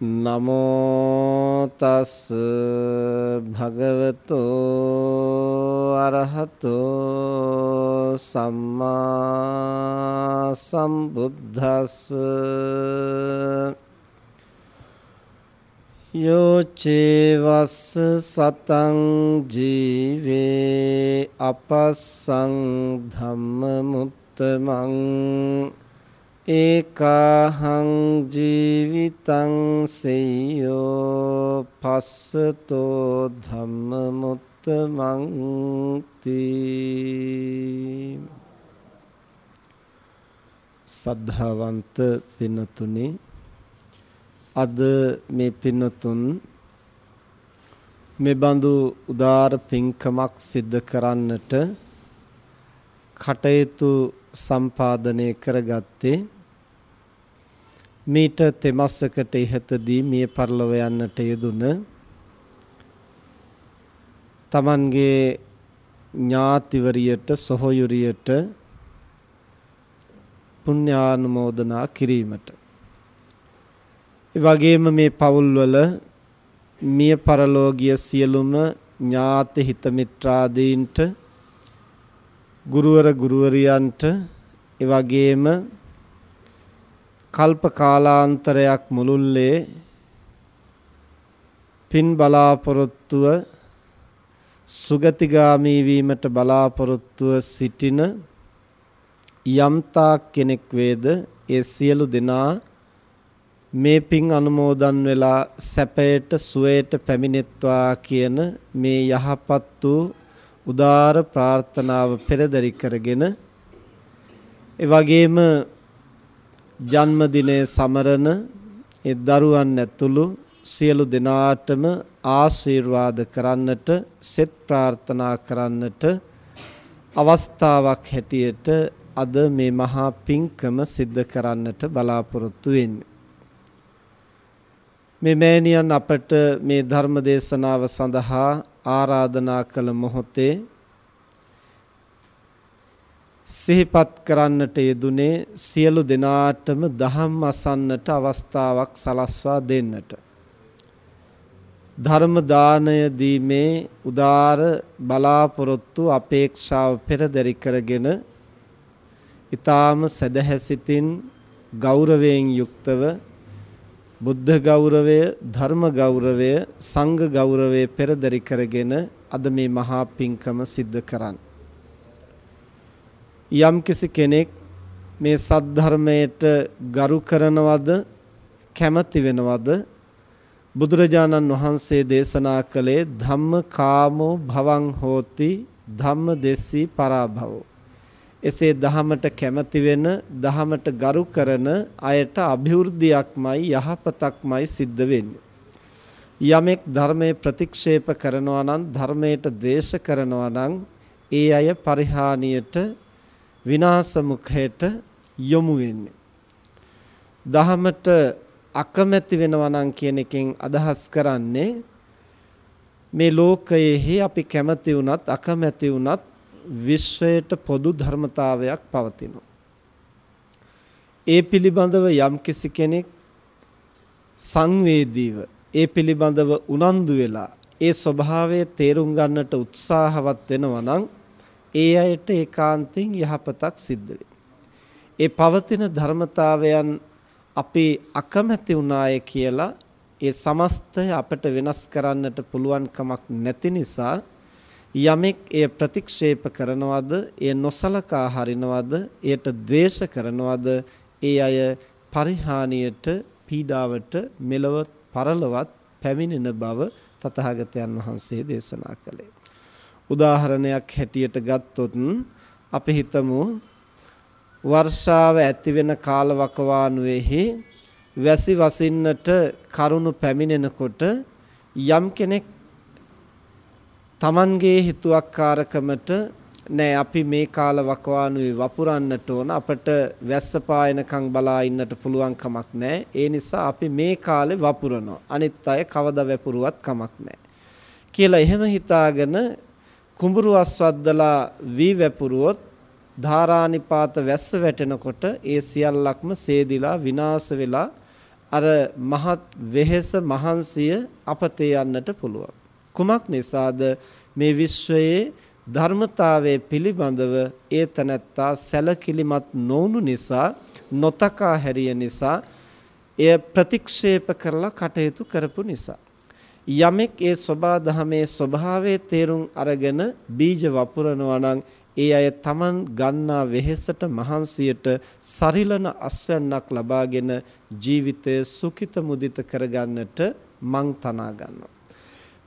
නමෝ තස් භගවතෝ අරහතෝ සම්මා සම්බුද්දස්ස යෝචේවස්ස සතං ජීවේ අපස්සං ධම්ම මුත්තමං ඒකාහං ජීවිතං සෙය්‍යෝ පස්සතෝ ධම්ම මුත්තමං තී සද්ධාවන්ත පින්නතුනි අද මේ පින්නතුන් මේ බඳු උදාර පින්කමක් සිද්ධ කරන්නට කටයුතු සම්පාදනය කරගත්තේ මීට තෙමස්සකට ඉහතදී මිය පරලොව යන්නට යෙදුන තමන්ගේ ඥාතිවරියට සොහොයුරියට පුණ්‍යානුමෝදනා කිරීමට. ඒ වගේම මේ පවුල්වල මිය පරලෝකීය සියලුම ඥාති හිත මිත්‍රාදීන්ට ගුරුවර ගුරුවරියන්ට ඒ වගේම කල්ප කාලාන්තරයක් මුළුල්ලේ පින් බලාපොරොත්තුව සුගතිගාමී වීමට බලාපොරොත්තුව සිටින යම්තා කෙනෙක් වේද? ඒ සියලු දෙනා මේ පින් අනුමෝදන් වෙලා සැපයට සුවයට පැමිණෙත්වා කියන මේ යහපත් වූ උදාර ප්‍රාර්ථනාව පෙරදරි කරගෙන ඒ වගේම ජන්මදිනයේ සමරන ඒ දරුවන් ඇතුළු සියලු දෙනාටම ආශිර්වාද කරන්නට සෙත් ප්‍රාර්ථනා කරන්නට අවස්ථාවක් හැටියට අද මේ මහා පිංකම සිද්ධ කරන්නට බලාපොරොත්තු වෙන්නේ. මේ මෑණියන් අපට මේ ධර්ම දේශනාව සඳහා ආරාධනා කළ මොහොතේ සිහිපත් කරන්නට යෙදුනේ සියලු දෙනාටම දහම් අසන්නට අවස්ථාවක් සලස්වා දෙන්නට ධර්ම දානය දීමේ උදාර බලාපොරොත්තු අපේක්ෂාව පෙරදරි කරගෙන ඊටාම සදහැසිතින් ගෞරවයෙන් යුක්තව බුද්ධ ගෞරවය, ධර්ම ගෞරවය, සංඝ ගෞරවය පෙරදරි කරගෙන අද මේ මහා පිංකම සිද්ධ කරන්න. යම්කිසි කෙනෙක් මේ සද්ධර්මයට ගරු කරනවද, කැමති වෙනවද? බුදුරජාණන් වහන්සේ දේශනා කළේ ධම්ම කාමෝ භවං හෝති ධම්ම දෙස්සී පරාභවෝ එසේ දහමට කැමති වෙන දහමට ගරු කරන අයට અભිවෘද්ධියක්මයි යහපතක්මයි සිද්ධ වෙන්නේ. යමෙක් ධර්මයේ ප්‍රතික්ෂේප කරනවා නම් ධර්මයට ද්වේෂ කරනවා නම් ඒ අය පරිහානියට විනාශ මුඛයට යොමු වෙන්නේ. දහමට අකමැති වෙනවා නම් කියන එකෙන් අදහස් කරන්නේ මේ ලෝකයේ අපි කැමති වුණත් අකමැති වුණත් විශ්වයට පොදු ධර්මතාවයක් පවතිනවා. ඒ පිළිබඳව යම්කිසි කෙනෙක් සංවේදීව ඒ පිළිබඳව උනන්දු වෙලා ඒ ස්වභාවය තේරුම් ගන්නට උත්සාහවත් වෙනවා නම් ඒ අයට ඒකාන්තයෙන් යහපතක් සිද්ධ ඒ පවතින ධර්මතාවයන් අපි අකමැති වුණාය කියලා ඒ සමස්තය අපට වෙනස් කරන්නට පුළුවන් කමක් නැති නිසා යමෙක් එය ප්‍රතික්ෂේප කරනවද එය නොසලකා හරිනවද එයට ද්වේෂ කරනවද ඒ අය පරිහානියට පීඩාවට මෙලව පරලවත් පැමිණෙන බව තථාගතයන් වහන්සේ දේශනා කළේ. උදාහරණයක් හැටියට ගත්තොත් අපි හිතමු වර්ෂාව ඇති වෙන කාලවකවානුවේහි වැසි වසින්නට කරුණු පැමිණෙනකොට යම් කෙනෙක් Tamanගේ හිතුවක්කාරකමට නෑ අපි මේ කාල වකවානුවේ වපුරන්නට ඕන. අපට වැස්ස පායනකම් බලා ඉන්නට පුළුවන් කමක් නෑ. ඒ නිසා අපි මේ කාලේ වපුරනවා. අනිත් අය කවදා වැපුරුවත් කමක් නෑ. කියලා එහෙම හිතාගෙන කුඹුරු අස්වද්දලා වී වැපුරුවොත් ධාරානිපාත වැස්ස වැටෙනකොට ඒ සියල්ලක්ම සේදිලා විනාශ වෙලා අර මහත් වෙහෙස මහන්සිය අපතේ යන්නට පුළුවන්. කුමක් නිසාද මේ විශ්වයේ ධර්මතාවයේ පිළිබඳව ඒ තනත්තා සැලකිලිමත් නොවුණු නිසා නොතකා හැරිය නිසා එය ප්‍රතික්ෂේප කරලා කටයුතු කරපු නිසා යමෙක් ඒ සබා දහමේ ස්වභාවයේ තේරුම් අරගෙන බීජ වපුරනවා නම් ඒ අය Taman ගන්නා වෙහෙසට මහන්සියට සරිලන අස්වැන්නක් ලබාගෙන ජීවිතය සුඛිත මුදිත කරගන්නට මං තනා ගන්නවා.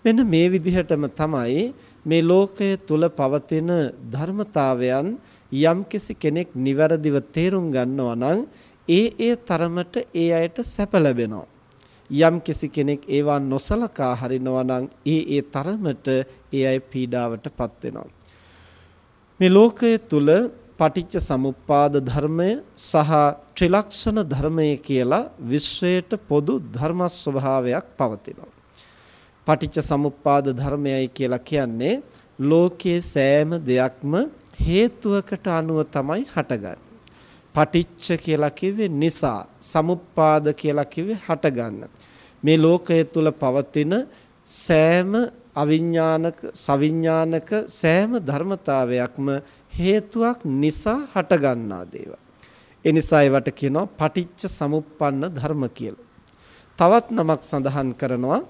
මෙන්න මේ විදිහටම තමයි මේ ලෝකය තුල පවතින ධර්මතාවයන් යම්කිසි කෙනෙක් නිවැරදිව තේරුම් ගන්නවා නම් ඒ ඒ තරමට ඒ අයට සැප ලැබෙනවා. යම් කිසි කෙනෙක් ඒවා නොසලකා හරිනවා නම් ඒ ඒ තරමට ඒ අය පීඩාවටපත් වෙනවා. මේ ලෝකයේ තුල පටිච්ච සමුප්පාද ධර්මය සහ ත්‍රිලක්ෂණ ධර්මය කියලා විශ්වයට පොදු ධර්ම ස්වභාවයක් පවතිනවා. පටිච්ච සමුප්පාද ධර්මයයි කියලා කියන්නේ ලෝකයේ සෑම දෙයක්ම හේතුවකට අනුව තමයි හටගන්නේ. පටිච්ච කියලා කිව්වේ නිසා, සමුප්පාද කියලා කිව්වේ හටගන්න. මේ ලෝකයේ තුල පවතින සෑම අවිඥානික, සවිඥානික සෑම ධර්මතාවයක්ම හේතුවක් නිසා හටගන්නා දේවල්. ඒ නිසා ඒවට කියනවා පටිච්ච සමුප්පන්න ධර්ම කියලා. තවත් නමක් සඳහන් කරනවා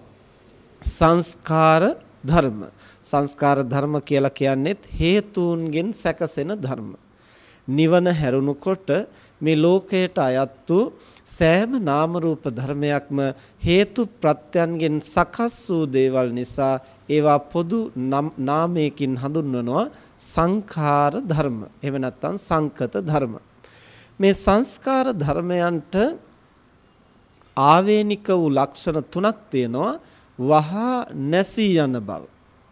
සංස්කාර ධර්ම. සංස්කාර ධර්ම කියලා කියන්නේත් හේතුන්ගෙන් සැකසෙන ධර්ම. නිවන හැරුණුකොට මේ ලෝකයට අයත් වූ සෑම නාම රූප ධර්මයක්ම හේතු ප්‍රත්‍යයන්ගෙන් සකස් වූ දේවල් නිසා ඒවා පොදු නාමයකින් හඳුන්වනවා සංඛාර ධර්ම. එහෙම නැත්නම් සංකත ධර්ම. මේ සංස්කාර ධර්මයන්ට ආවේනික වූ ලක්ෂණ තුනක් තියෙනවා. වහා නැසී යන බව.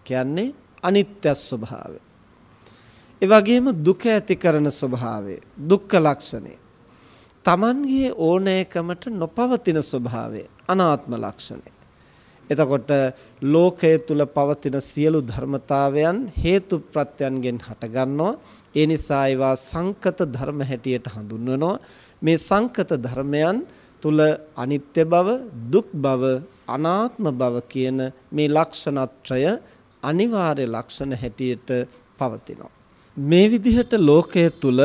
කියන්නේ අනිත්‍ය ස්වභාවය. ඒ වගේම දුක ඇති කරන ස්වභාවය දුක්ඛ ලක්ෂණය. Tamanගේ ඕනෑකමට නොපවතින ස්වභාවය අනාත්ම ලක්ෂණය. එතකොට ලෝකයේ තුල පවතින සියලු ධර්මතාවයන් හේතු ප්‍රත්‍යයන්ගෙන් හටගන්නවා ඒ නිසා ඒවා සංකත ධර්ම හැටියට හඳුන්වනවා. මේ සංකත ධර්මයන් තුල අනිත්‍ය බව දුක් බව අනාත්ම බව කියන මේ ලක්ෂණත්‍රය අනිවාර්ය ලක්ෂණ හැටියට පවතිනවා. මේ විදිහට ලෝකයේ තුල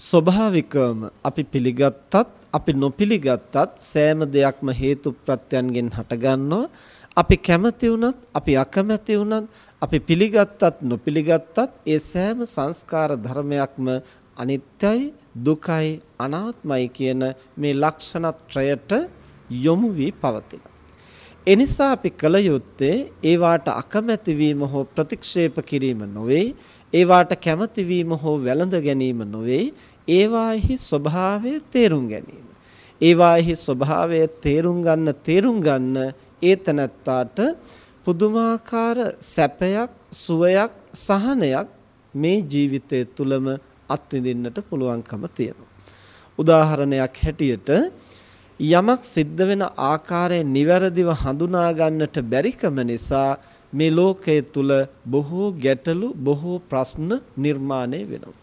ස්වභාවිකවම අපි පිළිගත්තත් අපි නොපිළිගත්තත් සෑම දෙයක්ම හේතු ප්‍රත්‍යයන්ගෙන් හටගන්නවා අපි කැමති වුණත් අපි අකමැති වුණත් අපි පිළිගත්තත් නොපිළිගත්තත් ඒ සෑම සංස්කාර ධර්මයක්ම අනිත්‍යයි දුකයි අනාත්මයි කියන මේ ලක්ෂණත්‍රයට යොමු වී පවතිනවා. එනිසා අපි කල යුත්තේ ඒවාට අකමැති වීම හෝ ප්‍රතික්ෂේප කිරීම නොවේ ඒවාට කැමති වීම හෝ වැළඳ ගැනීම නොවේ ඒවාෙහි ස්වභාවය තේරුම් ගැනීම. ඒවාෙහි ස්වභාවය තේරුම් ගන්න තේරුම් ගන්න ඒතනත්තාට පුදුමාකාර සැපයක් සුවයක් සහනයක් මේ ජීවිතය තුළම අත්විඳින්නට පුළුවන්කම තියෙනවා. උදාහරණයක් හැටියට යමක් සිද්ධ වෙන ආකාරය නිවැරදිව හඳුනා ගන්නට බැරිකම නිසා මේ ලෝකයේ තුල බොහෝ ගැටලු බොහෝ ප්‍රශ්න නිර්මාණය වෙනවා.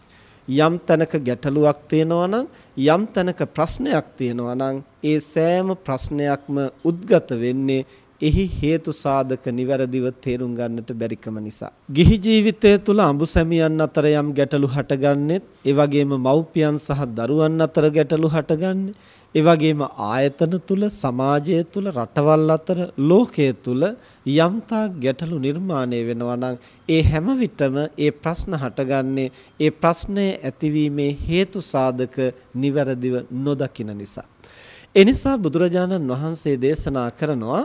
යම් තැනක ගැටලුවක් තියෙනවා නම් යම් තැනක ප්‍රශ්නයක් තියෙනවා නම් ඒ සෑම ප්‍රශ්නයක්ම උද්ගත වෙන්නේ එහි හේතු සාධක නිවැරදිව තේරුම් ගන්නට බැරිකම නිසා. ගිහි ජීවිතය තුළ අඹු සැමියන් අතර යම් ගැටලු හටගන්නෙත්, ඒ වගේම මව්පියන් සහ දරුවන් අතර ගැටලු හටගන්නේ, ඒ වගේම ආයතන තුල සමාජය තුල රටවල් අතර ලෝකයේ තුල යම්තා ගැටලු නිර්මාණය වෙනවා නම් ඒ හැම විටම ඒ ප්‍රශ්න හටගන්නේ ඒ ප්‍රශ්නය ඇතිවීමේ හේතු සාධක නිවැරදිව නොදකින නිසා. එනිසා බුදුරජාණන් වහන්සේ දේශනා කරනවා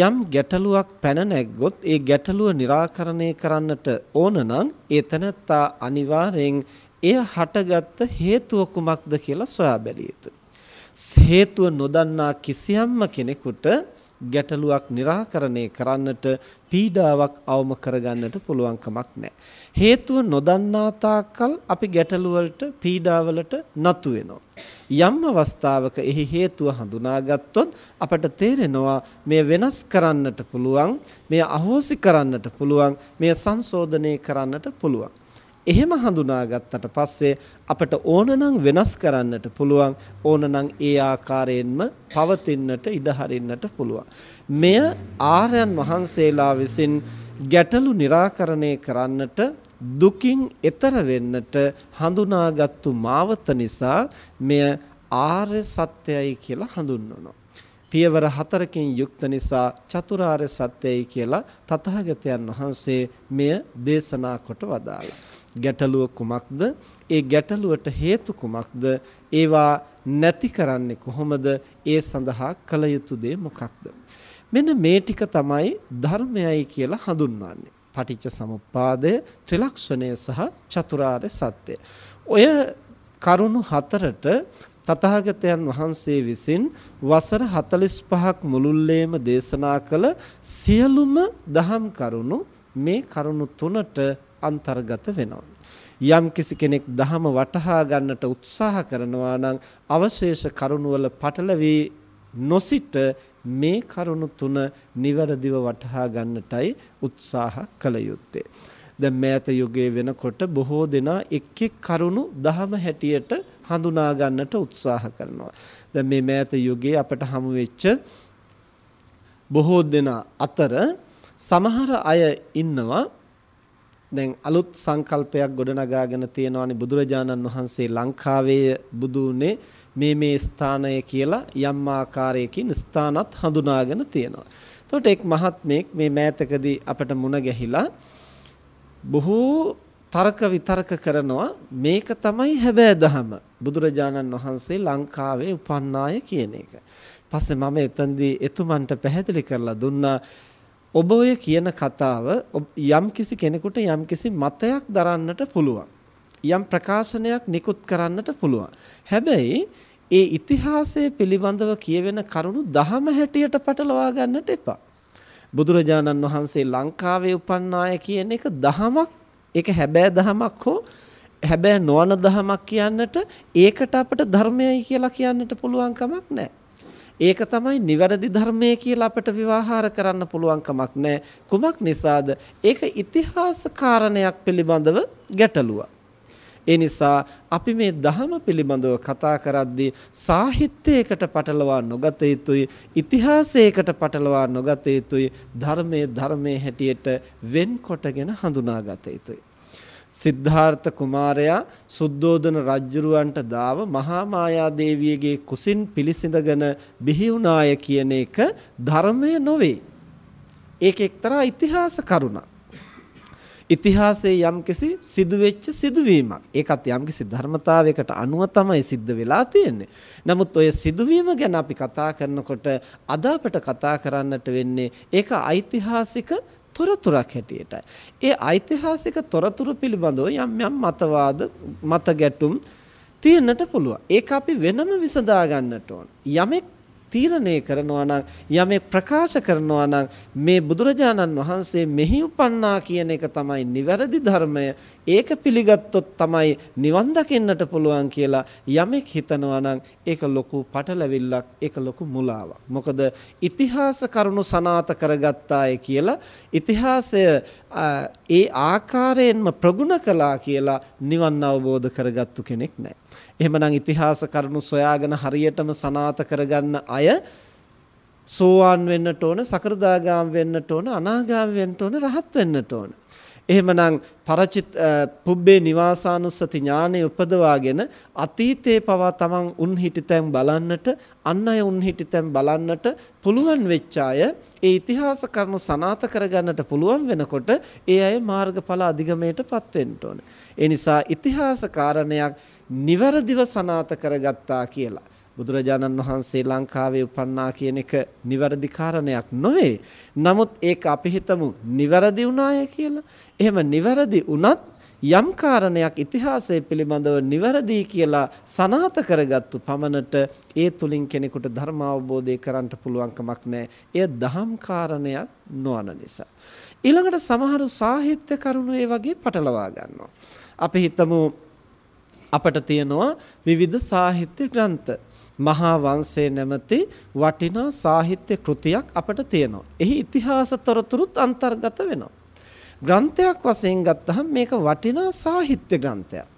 යම් ගැටලුවක් පැන නැග්ගොත් ඒ ගැටලුව निराකරණය කරන්නට ඕන නම් ඒ තනත්තා අනිවාර්යෙන් එය හටගත්ත හේතුව කුමක්ද කියලා සොයා බැලිය යුතුයි. හේතුව නොදන්නා කිසියම්ම කෙනෙකුට ගැටලුවක් निराකරණය කරන්නට පීඩාවක් අවම කරගන්නට පුළුවන් කමක් නැහැ. හේතුව නොදන්නා තාක්කල් අපි ගැටලු වලට පීඩාවලට නතු වෙනවා. යම් අවස්ථාවක එහි හේතුව හඳුනාගත්තොත් අපට තේරෙනවා මේ වෙනස් කරන්නට පුළුවන්, මේ අහෝසි කරන්නට පුළුවන්, මේ සංශෝධනය කරන්නට පුළුවන්. එහෙම හඳුනාගත්තට පස්සේ අපට ඕනනම් වෙනස් කරන්නට පුළුවන් ඕනනම් ඒ ආකාරයෙන්ම පවතින්නට ඉඩ හරින්නට පුළුවන්. මෙය ආර්යයන් වහන්සේලා විසින් ගැටලු निराකරණය කරන්නට දුකින් එතර වෙන්නට හඳුනාගත්තු මාවත නිසා මෙය ආර්ය සත්‍යයි කියලා හඳුන්වනවා. පියවර හතරකින් යුක්ත නිසා චතුරාර්ය සත්‍යයි කියලා තථාගතයන් වහන්සේ මෙය දේශනා කොට වදාළා. ගැටලුව කුමක්ද? ඒ ගැටලුවට හේතු කුමක්ද? ඒවා නැති කරන්නේ කොහොමද? ඒ සඳහා කළ යුතු දේ මොකක්ද? මෙන්න මේ ටික තමයි ධර්මයයි කියලා හඳුන්වන්නේ. පටිච්ච සමුප්පාදය, ත්‍රිලක්ෂණය සහ චතුරාර්ය සත්‍ය. ඔය කරුණු හතරට තථාගතයන් වහන්සේ විසින් වසර 45ක් මුළුල්ලේම දේශනා කළ සියලුම දහම් කරුණු මේ කරුණු තුනට අන්තර්ගත වෙනවා. යම් කිසි කෙනෙක් ධහම වටහා ගන්නට උත්සාහ කරනවා නම් අවශේෂ කරුණු වල පටලවි නොසිට මේ කරුණු තුන නිවැරදිව වටහා ගන්නටයි උත්සාහ කළ යුත්තේ. දැන් මෑත යුගයේ වෙනකොට බොහෝ දෙනා එක් එක් කරුණු දහම හැටියට හඳුනා ගන්නට උත්සාහ කරනවා. දැන් මේ මෑත යුගයේ අපට හමු වෙච්ච බොහෝ දෙනා අතර සමහර අය ඉන්නවා දැන් අලුත් සංකල්පයක් ගොඩනගාගෙන තියෙනවානේ බුදුරජාණන් වහන්සේ ලංකාවේ බුදුනේ මේ මේ ස්ථානය කියලා යම් ආකාරයකින් ස්ථානත් හඳුනාගෙන තියෙනවා. එතකොට එක් මහත්මයෙක් මේ මෑතකදී අපට මුණ ගැහිලා බොහෝ තර්ක විතර්ක කරනවා මේක තමයි හැබෑ දහම බුදුරජාණන් වහන්සේ ලංකාවේ උපන්නාය කියන එක. පස්සේ මම එතනදී එතුමන්ට පැහැදිලි කරලා දුන්නා ඔබ ඔය කියන කතාව යම්කිසි කෙනෙකුට යම්කිසි මතයක් දරන්නට පුළුවන්. යම් ප්‍රකාශනයක් නිකුත් කරන්නට පුළුවන්. හැබැයි ඒ ඉතිහාසය පිළිබඳව කියවෙන කරුණු දහම හැටියට පටලවා ගන්නට එපා. බුදුරජාණන් වහන්සේ ලංකාවේ උපන්නාය කියන එක දහමක් ඒක හැබෑ දහමක් හෝ හැබෑ නොවන දහමක් කියන්නට ඒකට අපට ධර්මයයි කියලා කියන්නට පුළුවන් කමක් නැහැ. ඒක තමයි නිවැරදි ධර්මය කියලා අපට විවාහාර කරන්න පුළුවන් කමක් නැහැ. කුමක් නිසාද? ඒක ඉතිහාස කාරණයක් පිළිබඳව ගැටලුවක්. ඒ නිසා අපි මේ ධහම පිළිබඳව කතා කරද්දී සාහිත්‍යයකට පටලවා නොගත යුතුයි ඉතිහාසයකට පටලවා නොගත යුතුයි ධර්මයේ ධර්මයේ හැටියට වෙන්කොටගෙන හඳුනාගත යුතුයි සිද්ධාර්ථ කුමාරයා සුද්ධෝදන රජුරවන්ට දාව මහා මායා දේවියගේ කුසින් පිළිසිඳගෙන බිහි වුණාය කියන එක ධර්මය නොවේ. ඒක එක්තරා ඉතිහාස කරුණක්. ඉතිහාසයේ යම්කිසි සිදුවෙච්ච සිදුවීමක්. ඒකත් යම්කිසි ධර්මතාවයකට අනුව තමයි සිද්ධ වෙලා තියෙන්නේ. නමුත් ඔය සිදුවීම ගැන අපි කතා කරනකොට අද අපට කතා කරන්නට වෙන්නේ ඒක ඓතිහාසික තොරතුරක් හැටියටයි. ඒ ඓතිහාසික තොරතුරු පිළිබඳව යම් යම් මතවාද මත ගැටුම් තියෙන්නට පුළුවන්. ඒක අපි වෙනම විසඳා ගන්නට ඕන. යමෙක් තීරණය කරනවා නම් යමෙක් ප්‍රකාශ කරනවා නම් මේ බුදුරජාණන් වහන්සේ මෙහි උපන්නා කියන එක තමයි නිවැරදි ධර්මය ඒක පිළිගත්තොත් තමයි නිවන් දකින්නට පුළුවන් කියලා යමෙක් හිතනවා නම් ඒක ලොකු පටලැවිල්ලක් ඒක ලොකු මුලාවක් මොකද ඉතිහාස කරුණු සනාත කරගත්තාය කියලා ඉතිහාසය ඒ ආකාරයෙන්ම ප්‍රගුණ කළා කියලා නිවන් අවබෝධ කරගත්තු කෙනෙක් නැහැ එහෙමනම් ඉතිහාස කරුණු සොයාගෙන හරියටම සනාත කරගන්න අය සෝවාන් වෙන්නට ඕන, සකෘදාගාම වෙන්නට ඕන, අනාගාම වෙන්නට ඕන, රහත් වෙන්නට ඕන. එහෙමනම් පරචිත පුබ්බේ නිවාසානුස්සති ඥානෙ උපදවාගෙන අතීතේ පවා තමන් උන් හිටිතැන් බලන්නට අන් අය උන් හිටිතැන් බලන්නට පුළුවන් වෙච්ච අය ඒ ඉතිහාස කරුණු සනාත කරගන්නට පුළුවන් වෙනකොට ඒ අය මාර්ගඵල අධිගමයටපත් වෙන්න ඕන. ඒ නිසා ඉතිහාස කාරණයක් නිවැරදිව සනාත කරගත්තා කියලා බුදුරජාණන් වහන්සේ ලංකාවේ උපන්නා කියන එක නිවැරදි කාරණයක් නොවේ. නමුත් ඒක අපි හිතමු නිවැරදි වුණාය කියලා. එහෙම නිවැරදි වුණත් යම් කාරණයක් ඉතිහාසය පිළිබඳව නිවැරදි කියලා සනාත කරගත්තු පමණට ඒ තුලින් කෙනෙකුට ධර්ම අවබෝධය කරන්නට පුළුවන් කමක් නැහැ. එය දහම් කාරණයක් නොවන නිසා. ඊළඟට සමහරු සාහිත්‍ය කරුණු ඒ වගේ පටලවා ගන්නවා. අපි හිතමු අපට තියෙනවා විවිධ සාහිත්‍ය ග්‍රන්ථ. මහා වංශය නැමැති වටිනා සාහිත්‍ය කෘතියක් අපට තියෙනවා. එහි ඉතිහාස තොරතුරුත් අන්තර්ගත වෙනවා. ග්‍රන්ථයක් වශයෙන් ගත්තහම මේක වටිනා සාහිත්‍ය ග්‍රන්ථයක්.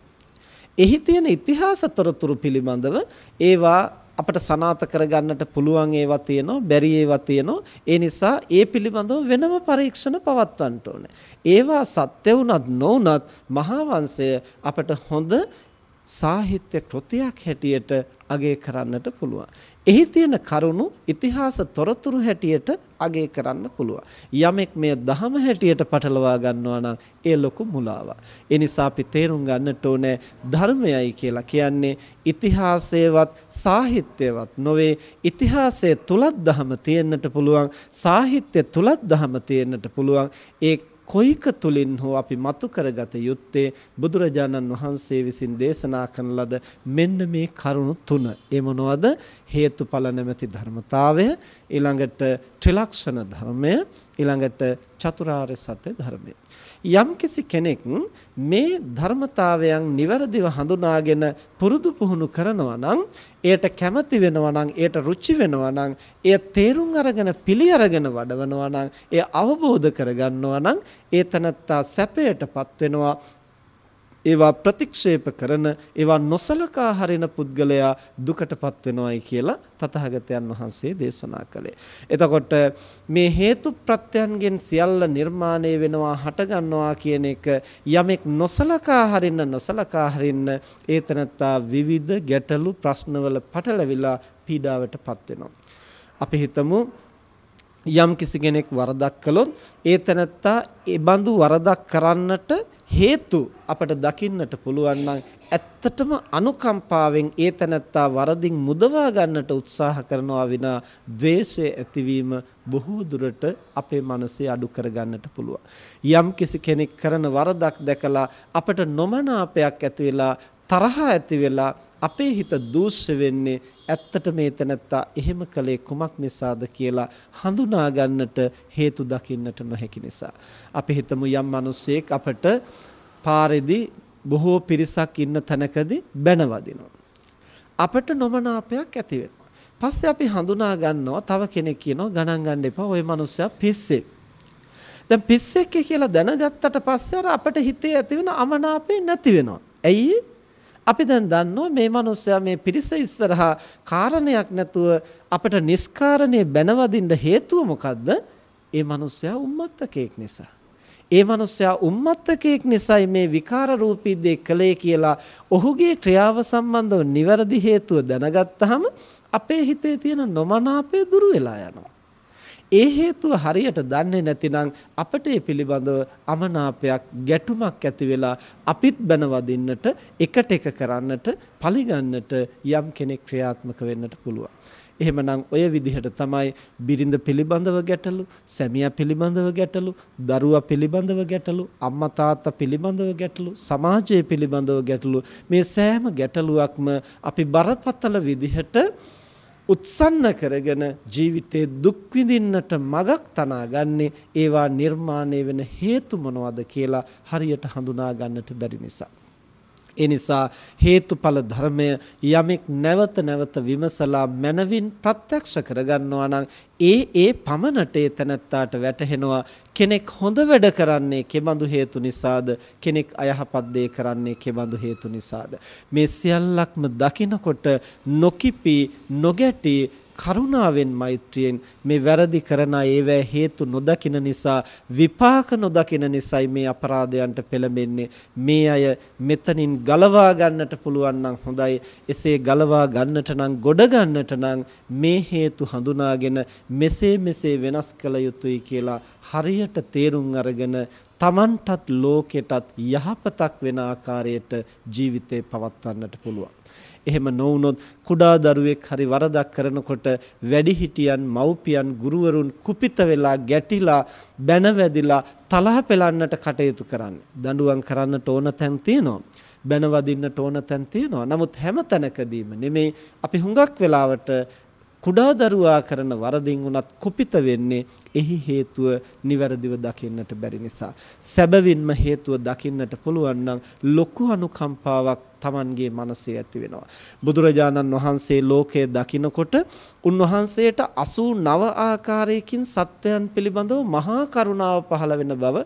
එහි තියෙන ඉතිහාස තොරතුරු පිළිබඳව ඒවා අපට සනාත කරගන්නට පුළුවන් ඒවා තියෙනවා බැරි ඒවා තියෙනවා ඒ නිසා ඒ පිළිබඳව වෙනම පරීක්ෂණ පවත්වන්න ඕනේ. ඒවා සත්‍ය වුණත් නොවුණත් මහා වංශය අපට හොඳ සාහිත්‍ය කෘතියක් හැටියට අගය කරන්නට පුළුවන්. එහි තියෙන කරුණු ඉතිහාස තොරතුරු හැටියට අගය කරන්න පුළුවන්. යමෙක් මෙය දහම හැටියට පටලවා ගන්නවා නම් ඒ ලොකු මුලාවක්. ඒ නිසා අපි තේරුම් ගන්නට ඕනේ ධර්මයයි කියලා කියන්නේ ඉතිහාසයවත් සාහිත්‍යවත් නොවේ. ඉතිහාසයේ තුලත් දහම තියෙන්නට පුළුවන්. සාහිත්‍ය තුලත් දහම තියෙන්නට පුළුවන්. ඒ කොයික තුලින් හෝ අපි මතු කරගත යුත්තේ බුදුරජාණන් වහන්සේ විසින් දේශනා කරන ලද මෙන්න මේ කරුණු තුන. ඒ මොනවද? හේතුඵල නැමැති ධර්මතාවය, ඊළඟට ත්‍රිලක්ෂණ ධර්මය, ඊළඟට චතුරාර්ය සත්‍ය ධර්මය. යම්කිසි කෙනෙක් මේ ධර්මතාවයන් નિවරදිව හඳුනාගෙන පුරුදු පුහුණු කරනවා නම් එයට කැමති වෙනවා නම් එයට රුචි වෙනවා නම් එය තේරුම් අරගෙන පිළි අරගෙන වඩවනවා නම් එය අවබෝධ කරගන්නවා නම් ඒ තනත්තා සැපයටපත් වෙනවා ඒවා ප්‍රතික්ෂේප කරන ඒවා නොසලකා හරින පුද්ගලයා දුකටපත් වෙනවායි කියලා තථාගතයන් වහන්සේ දේශනා කළේ. එතකොට මේ හේතු ප්‍රත්‍යයන්ගෙන් සියල්ල නිර්මාණය වෙනවා හටගන්නවා කියන එක යමෙක් නොසලකා හරින්න නොසලකා හරින්න ඒතනත්තා විවිධ ගැටලු ප්‍රශ්නවල පටලවිලා පීඩාවටපත් වෙනවා. අපි හිතමු යම් කිසි කෙනෙක් වරදක් කළොත් ඒ තැනත්තා ඒ බඳු වරදක් කරන්නට හේතු අපට දකින්නට පුළුවන් නම් ඇත්තටම අනුකම්පාවෙන් ඒ තැනත්තා වරදින් මුදවා ගන්නට උත්සාහ කරනවා විනා ද්වේෂය ඇතිවීම බොහෝ දුරට අපේ මනසේ අඩු කර ගන්නට පුළුවන්. යම් කිසි කෙනෙක් කරන වරදක් දැකලා අපට නොමනාපයක් ඇති වෙලා තරහ ඇති වෙලා අපේ හිත දූෂ්‍ය වෙන්නේ ඇත්තට මේ තැනත්තා එහෙම කළේ කුමක් නිසාද කියලා හඳුනා ගන්නට හේතු දකින්නට නොහැකි නිසා. අපි හිතමු යම් මිනිසෙක් අපට පාරේදී බොහෝ පිරිසක් ඉන්න තැනකදී බැනවදිනවා. අපට නොමනාපයක් ඇති වෙනවා. පස්සේ අපි හඳුනා ගන්නවා තව කෙනෙක් කියනවා ගණන් ගන්න එපා ওই මිනිස්සයා පිස්සෙක්. දැන් පිස්සෙක් කියලා දැනගත්තට පස්සේ අපට හිතේ ඇති වෙන අමනාපේ නැති වෙනවා. ඇයි අපි දැන් දන්නවා මේ මිනිස්සයා මේ පිරිස ඉස්සරහා කාරණයක් නැතුව අපට නිස්කාරණේ බැනවදින්න හේතුව මොකද්ද? ඒ මිනිස්සයා උම්මත්තකෙක් නිසා. ඒ මිනිස්සයා උම්මත්තකෙක් නිසායි මේ විකාර රූපී දේ කළේ කියලා ඔහුගේ ක්‍රියාව සම්බන්ධව නිවැරදි හේතුව දැනගත්තාම අපේ හිතේ තියෙන නොමනාපය දුරු වෙලා යනවා. ඒ හේතුව හරියට දන්නේ නැතිනම් අපට ඒ පිළිබඳව අමනාපයක් ගැටුමක් ඇති වෙලා අපිත් බනවදින්නට එකට එක කරන්නට පරිගන්නට යම් කෙනෙක් ක්‍රියාත්මක වෙන්නට පුළුවන්. එහෙමනම් ඔය විදිහට තමයි බිරිඳ පිළිබඳව ගැටලු, සැමියා පිළිබඳව ගැටලු, දරුවා පිළිබඳව ගැටලු, අම්මා තාත්තා පිළිබඳව ගැටලු, සමාජය පිළිබඳව ගැටලු මේ සෑම ගැටලුවක්ම අපි බරපතල විදිහට උත්සන්න කරගෙන ජීවිතේ දුක් විඳින්නට මගක් තනාගන්නේ ඒවා නිර්මාණය වෙන හේතු මොනවද කියලා හරියට හඳුනා ගන්නට බැරි නිසා. ඒ නිසා හේතුඵල ධර්මය යමෙක් නැවත නැවත විමසලා මනවින් ප්‍රත්‍යක්ෂ කරගන්නවා නම් ඒ ඒ පමණට ඒ තනත්තාට වැටහෙනවා. කෙනෙක් හොඳ වැඩ කරන්නේ කෙබඳු හේතු නිසාද? කෙනෙක් අයහපත් දේ කරන්නේ කෙබඳු හේතු නිසාද? මේ සියල්ලක්ම දකිනකොට නොකිපි නොගැටි කරුණාවෙන් මෛත්‍රියෙන් මේ වැරදි කරන ඒවැ හේතු නොදකින නිසා විපාක නොදකින නිසායි මේ අපරාධයන්ට පෙළඹෙන්නේ. මේ අය මෙතනින් ගලවා ගන්නට පුළුවන් නම් හොඳයි. එසේ ගලවා ගන්නට නම් ගොඩ ගන්නට නම් මේ හේතු හඳුනාගෙන මෙසේ මෙසේ වෙනස් කළ යුතුයි කියලා හරියට තේරුම් අරගෙන තමන්ටත් ලෝකෙටත් යහපතක් වෙන ආකාරයට ජීවිතේ පවත්වන්නට පුළුවන්. එහෙම නොවුනොත් කුඩා දරුවෙක් හරි වරදක් කරනකොට වැඩිහිටියන් මව්පියන් ගුරුවරුන් කුපිත වෙලා ගැටිලා බැන වැදිලා තලහ පෙලන්නට කටයුතු කරන්නේ. දඬුවම් කරන්නට ඕන තැන් තියෙනවා. බැන වදින්නට ඕන තැන් තියෙනවා. නමුත් හැම තැනකදීම නෙමෙයි අපි හුඟක් වෙලාවට කුඩා දරුවා කරන වරදින් උනත් කුපිත වෙන්නේ එහි හේතුව නිවැරදිව දකින්නට බැරි නිසා. සැබවින්ම හේතුව දකින්නට පුළුවන් නම් ලොකු අනුකම්පාවක් Tamanගේ මනසේ ඇති වෙනවා. බුදුරජාණන් වහන්සේ ලෝකයේ දකිනකොට උන්වහන්සේට 89 ආකාරයකින් සත්‍යයන් පිළිබඳව මහා කරුණාව පහළ වෙන බව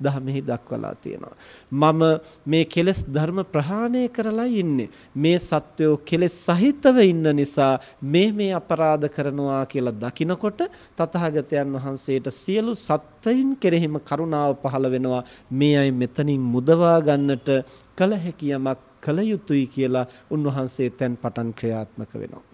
දහමෙහි දක්වලා තියෙනවා. මම මේ කෙලෙස් ධර්ම ප්‍රහාණය කරලා ඉන්නේ. මේ සත්වෝ කෙලෙස් සහිතව ඉන්න නිසා මේ මේ අපරාධ කරනවා කියලා දකිනකොට තථාගතයන් වහන්සේට සියලු සත්වයින් කෙරෙහිම කරුණාව පහළ වෙනවා. මේ අය මෙතනින් මුදවා ගන්නට කල හැකි යමක් කළ යුතුයි කියලා උන්වහන්සේ තැන් පටන් ක්‍රියාත්මක වෙනවා.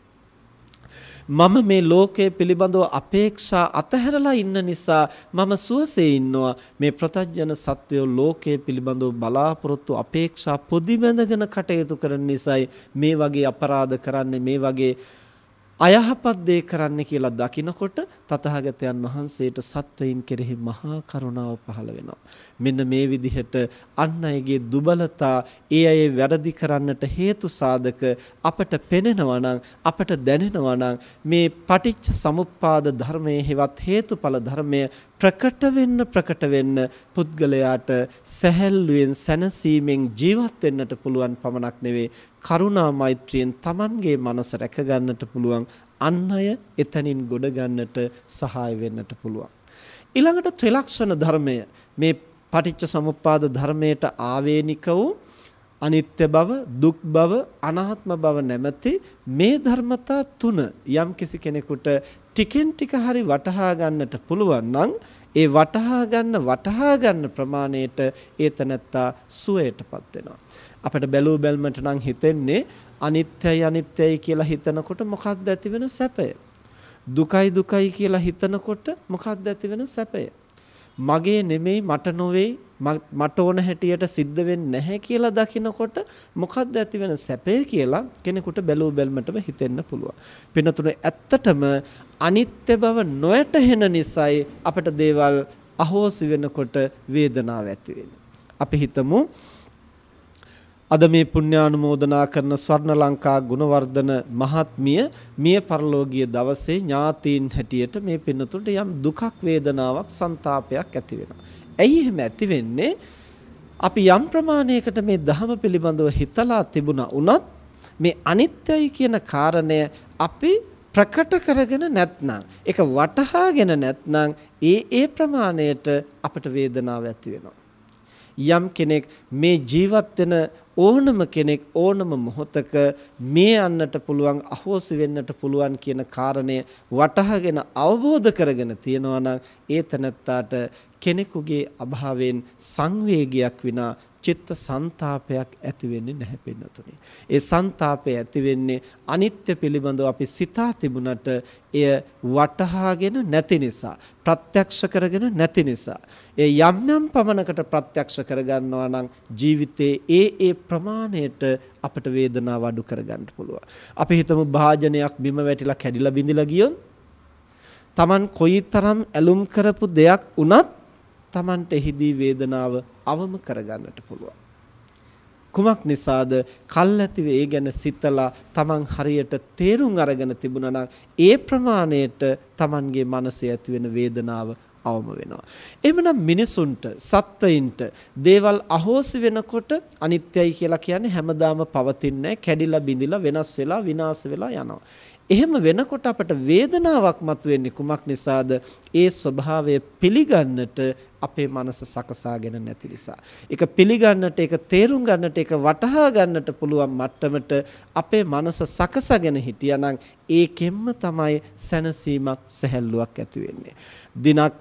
මම මේ ලෝකයේ පිළිබඳව අපේක්ෂා අතහැරලා ඉන්න නිසා මම සුවසේ ඉන්නවා මේ ප්‍රතඥ සත්වය ලෝකයේ පිළිබඳව බලාපොරොත්තු අපේක්ෂා පොදි බැඳගෙන කටයුතු කරන නිසායි මේ වගේ අපරාධ කරන්නේ මේ වගේ අයහපත් දේ කරන්න කියලා දකිනකොට තථාගතයන් වහන්සේට සත්වයින් කෙරෙහි මහා කරුණාව පහළ වෙනවා. මෙන්න මේ විදිහට අන් අයගේ දුබලතා ඒ අය වැරදි කරන්නට හේතු සාධක අපට පෙනෙනවා නම් අපට දැනෙනවා නම් මේ පටිච්ච සමුප්පාද ධර්මයේ හෙවත් හේතුඵල ධර්මය ප්‍රකට වෙන්න ප්‍රකට වෙන්න පුද්ගලයාට සැහැල්ලුවෙන් සැනසීමෙන් ජීවත් වෙන්නට පුළුවන් පමණක් නෙවෙයි කරුණා මෛත්‍රියෙන් Tamanගේ මනස රැක ගන්නට පුළුවන් අන් අය එතනින් ගොඩ ගන්නට සහාය වෙන්නට පුළුවන්. ඊළඟට ත්‍රිලක්ෂණ ධර්මය. මේ පටිච්ච සමුප්පාද ධර්මයට ආවේනික වූ අනිත්‍ය බව, දුක් බව, අනාත්ම බව නැමැති මේ ධර්මතා තුන යම් කිසි කෙනෙකුට ටිකෙන් ටික හරි වටහා ගන්නට පුළුවන් නම් ඒ වටහා ගන්න වටහා ගන්න ප්‍රමාණයට ඒ තනත්තා සුවයටපත් වෙනවා. අපිට බැලූ බැල්මට නම් හිතෙන්නේ අනිත්‍යයි අනිත්‍යයි කියලා හිතනකොට මොකක්ද ඇති වෙන සැපය? දුකයි දුකයි කියලා හිතනකොට මොකක්ද ඇති වෙන සැපය? මගේ නෙමෙයි මට නොවේ මට ඕන හැටියට සිද්ධ වෙන්නේ නැහැ කියලා දකිනකොට මොකක්ද ඇති වෙන සැපේ කියලා කෙනෙකුට බැලූ බැල්මටම හිතෙන්න පුළුවන්. පින්නතුනේ ඇත්තටම අනිත්‍ය බව නොයැටහෙන නිසායි අපට දේවල් අහෝසි වෙනකොට වේදනාව ඇති අපි හිතමු අද මේ පුණ්‍යානුමෝදනා කරන ස්වර්ණ ලංකා ගුණවර්ධන මහත්මිය මිය පරලෝකීය දවසේ ඥාතීන් හැටියට මේ පින්නතුන්ට යම් දුකක් වේදනාවක් ਸੰతాපයක් ඇති වෙනවා. ඇයි එහෙම ඇති වෙන්නේ? අපි යම් ප්‍රමාණයකට මේ ධහම පිළිබඳව හිතලා තිබුණා උනත් මේ අනිත්‍යයි කියන කාරණය අපි ප්‍රකට කරගෙන නැත්නම් ඒක වටහාගෙන නැත්නම් ඒ ඒ ප්‍රමාණයට අපට වේදනාවක් ඇති වෙනවා. යම් කෙනෙක් මේ ජීවත් වෙන ඕනම කෙනෙක් ඕනම මොහොතක මේ යන්නට පුළුවන් අහෝසි වෙන්නට පුළුවන් කියන කාරණය වටහාගෙන අවබෝධ කරගෙන තියනවා නම් ඒ තනත්තාට කෙනෙකුගේ අභාවයෙන් සංවේගයක් විනා චිත්ත සංතාපයක් ඇති වෙන්නේ නැහැ පින්නතුනේ. ඒ සංතාපය ඇති වෙන්නේ අනිත්‍ය පිළිබඳව අපි සිතා තිබුණට එය වටහාගෙන නැති නිසා, ප්‍රත්‍යක්ෂ කරගෙන නැති නිසා. ඒ යම් යම් පමණකට ප්‍රත්‍යක්ෂ කරගන්නවා නම් ජීවිතයේ ඒ ඒ ප්‍රමාණයට අපට වේදනාව අඩු කරගන්න පුළුවන්. අපි හිතමු භාජනයක් බිම වැටිලා කැඩිලා බිඳිලා ගියොත් Taman කොයිතරම් ඇලුම් කරපු දෙයක් වුණත් Tamanට එහිදී වේදනාව අවම කරගන්නට පුළුවන්. කුමක් නිසාද? කල්ැතිව ඒ ගැන සිතලා Taman හරියට තේරුම් අරගෙන තිබුණා නම් ඒ ප්‍රමාණයට Tamanගේ මනසේ ඇති වෙන වේදනාව අවම වෙනවා. එහෙමනම් මිනිසුන්ට සත්වයින්ට දේවල් අහෝසි වෙනකොට අනිත්‍යයි කියලා කියන්නේ හැමදාම පවතින්නේ කැඩිලා බිඳිලා වෙනස් වෙලා විනාශ වෙලා යනවා. එහෙම වෙනකොට අපට වේදනාවක් මතුවෙන්නේ කුමක් නිසාද? ඒ ස්වභාවය පිළිගන්නට අපේ මනස සකසාගෙන නැති නිසා. ඒක පිළිගන්නට, ඒක තේරුම් ගන්නට, ඒක වටහා ගන්නට පුළුවන් මට්ටමට අපේ මනස සකසගෙන හිටියානම් ඒකෙන්ම තමයි සැනසීමක්, සැහැල්ලුවක් ඇති වෙන්නේ. දිනක්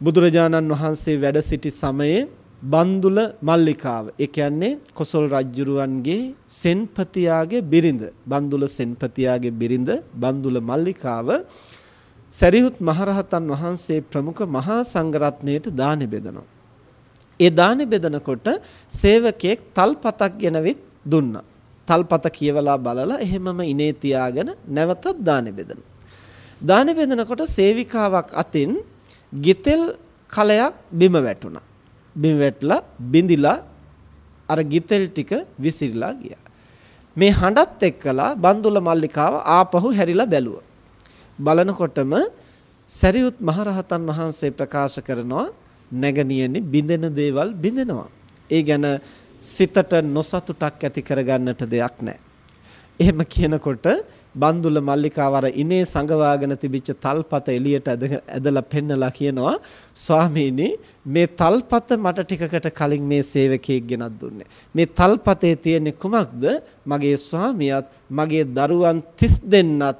බුදුරජාණන් වහන්සේ වැඩ සිටි සමයේ බන්දුල මල්ලිකාව ඒ කියන්නේ කොසල් රජුරුවන්ගේ සෙන්පතියාගේ බිරිඳ බන්දුල සෙන්පතියාගේ බිරිඳ බන්දුල මල්ලිකාව සරියුත් මහරහතන් වහන්සේ ප්‍රමුඛ මහා සංඝරත්නයට දානෙ බෙදනවා. ඒ දානෙ බෙදනකොට සේවකයෙක් තල්පතක් ගෙනවිත් දුන්නා. තල්පත කියවලා බලලා එහෙමම ඉනේ තියාගෙන නැවතත් දානෙ බෙදනවා. දානෙ බෙදනකොට සේවිකාවක් අතින් ගිතෙල් කලයක් බිම වැටුණා. බිම වැටලා බිඳිලා අර ගිතෙල් ටික විසිරලා ගියා. මේ හඬත් එක්කලා බන්දුල මල්ලිකාව ආපහු හැරිලා බැලුවා. බලනකොටම සරියුත් මහරහතන් වහන්සේ ප්‍රකාශ කරනවා නැගණියනි බිඳෙන දේවල් බිඳෙනවා. ඒ ගැන සිතට නොසතුටක් ඇති කරගන්නට දෙයක් නැහැ. එහෙම කියනකොට බන්දුල මල්ලිකාව අර ඉනේ සංගවාගෙන තිබිච්ච තල්පත එළියට ඇදලා පෙන්නලා කියනවා ස්වාමීනි මේ තල්පත මට ටිකකට කලින් මේ සේවකයෙක් ගෙනත් දුන්නේ. මේ තල්පතේ තියෙන කුමක්ද? මගේ ස්වාමියාත් මගේ දරුවන් 30 දෙන්නත්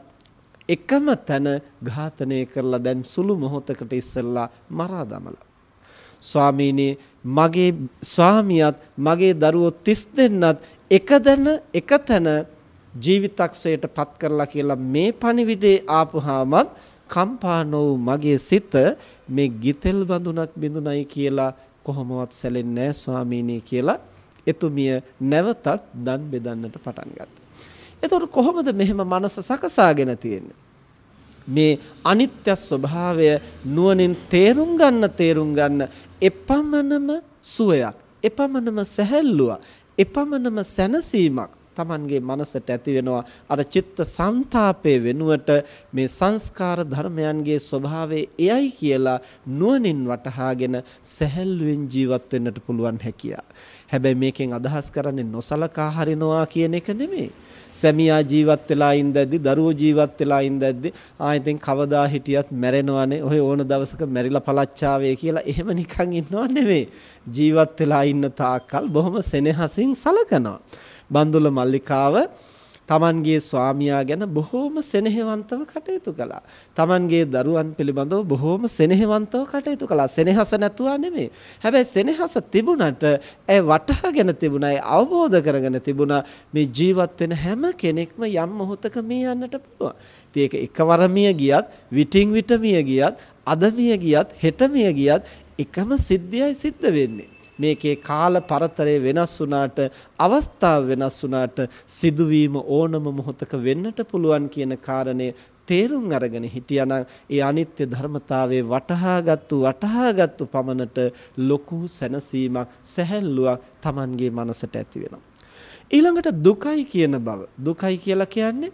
එකම තැන ඝාතනය කරලා දැන් සුළු මොහොතකට ඉස්සෙල්ලා මරා දමලා. ස්වාමීනි මගේ ස්වාමියාත් මගේ දරුවෝ 30 දෙන්නත් එකදැන එකතැන ජීවිතක්ෂයට පත් කරලා කියලා මේ පණිවිඩේ ආපුහාමත් කම්පා නොවු මගේ සිත මේ ගිතෙල් බඳුනක් බිඳුනයි කියලා කොහොමවත් සැලෙන්නේ නැහැ ස්වාමීනි කියලා එතුමිය නැවතත් දන් බෙදන්නට පටන් ගත්තා. එතකොට කොහොමද මෙහෙම මනස සකසාගෙන තියෙන්නේ? මේ අනිත්‍ය ස්වභාවය නුවණින් තේරුම් ගන්න තේරුම් ගන්න එපමණම සුවයක් එපමණම සැහැල්ලුවක් එපමණම සැනසීමක් Tamanගේ මනසට ඇති වෙනවා අර චිත්ත සංතාපයේ වෙනුවට මේ සංස්කාර ධර්මයන්ගේ ස්වභාවය එයයි කියලා නුවණින් වටහාගෙන සැහැල්ලුවෙන් ජීවත් වෙන්නට පුළුවන් හැකියාව. හැබැයි මේකෙන් අදහස් කරන්නේ නොසලකා හරිනවා කියන එක නෙමෙයි. සැමියා ජීවත් වෙලා ඉඳද්දි දරුවෝ ජීවත් වෙලා ඉඳද්දි ආ ඉතින් කවදා හිටියත් මැරෙනවනේ ඔය ඕන දවසක මැරිලා පළච්චාවේ කියලා එහෙම නිකන් ඉන්නව නෙමෙයි ජීවත් වෙලා ඉන්න තාක්කල් බොහොම සෙනෙහසින් සලකනවා බන්දුල මල්ලිකාව තමන්ගේ ස්වාමියා ගැන බොහෝම සෙනෙහවන්තව කටයුතු කළා. තමන්ගේ දරුවන් පිළිබඳව බොහෝම සෙනෙහවන්තව කටයුතු කළා. සෙනෙහස නැතුවා නෙමෙයි. හැබැයි සෙනෙහස තිබුණට ඇය වටහාගෙන තිබුණා, ඇය අවබෝධ කරගෙන තිබුණා මේ ජීවත් වෙන හැම කෙනෙක්ම යම් මොහොතක මේ යන්නට පුළුවන්. ඉතින් ඒක එකවර මිය ගියත්, විටින් විට මිය ගියත්, අද මිය ගියත්, හෙට මිය ගියත් එකම සිද්ධියයි සිද්ධ වෙන්නේ. මේකේ කාල පරතරය වෙනස් වුණාට අවස්ථාව වෙනස් වුණාට සිදුවීම ඕනම මොහොතක වෙන්නට පුළුවන් කියන කාරණය තේරුම් අරගෙන හිටියානම් ඒ අනිත්‍ය ධර්මතාවයේ වටහාගත්තු වටහාගත්තු පමණට ලොකු සැනසීමක් සැහැල්ලුවක් Tamanගේ මනසට ඇති වෙනවා. ඊළඟට දුකයි කියන බව. දුකයි කියලා කියන්නේ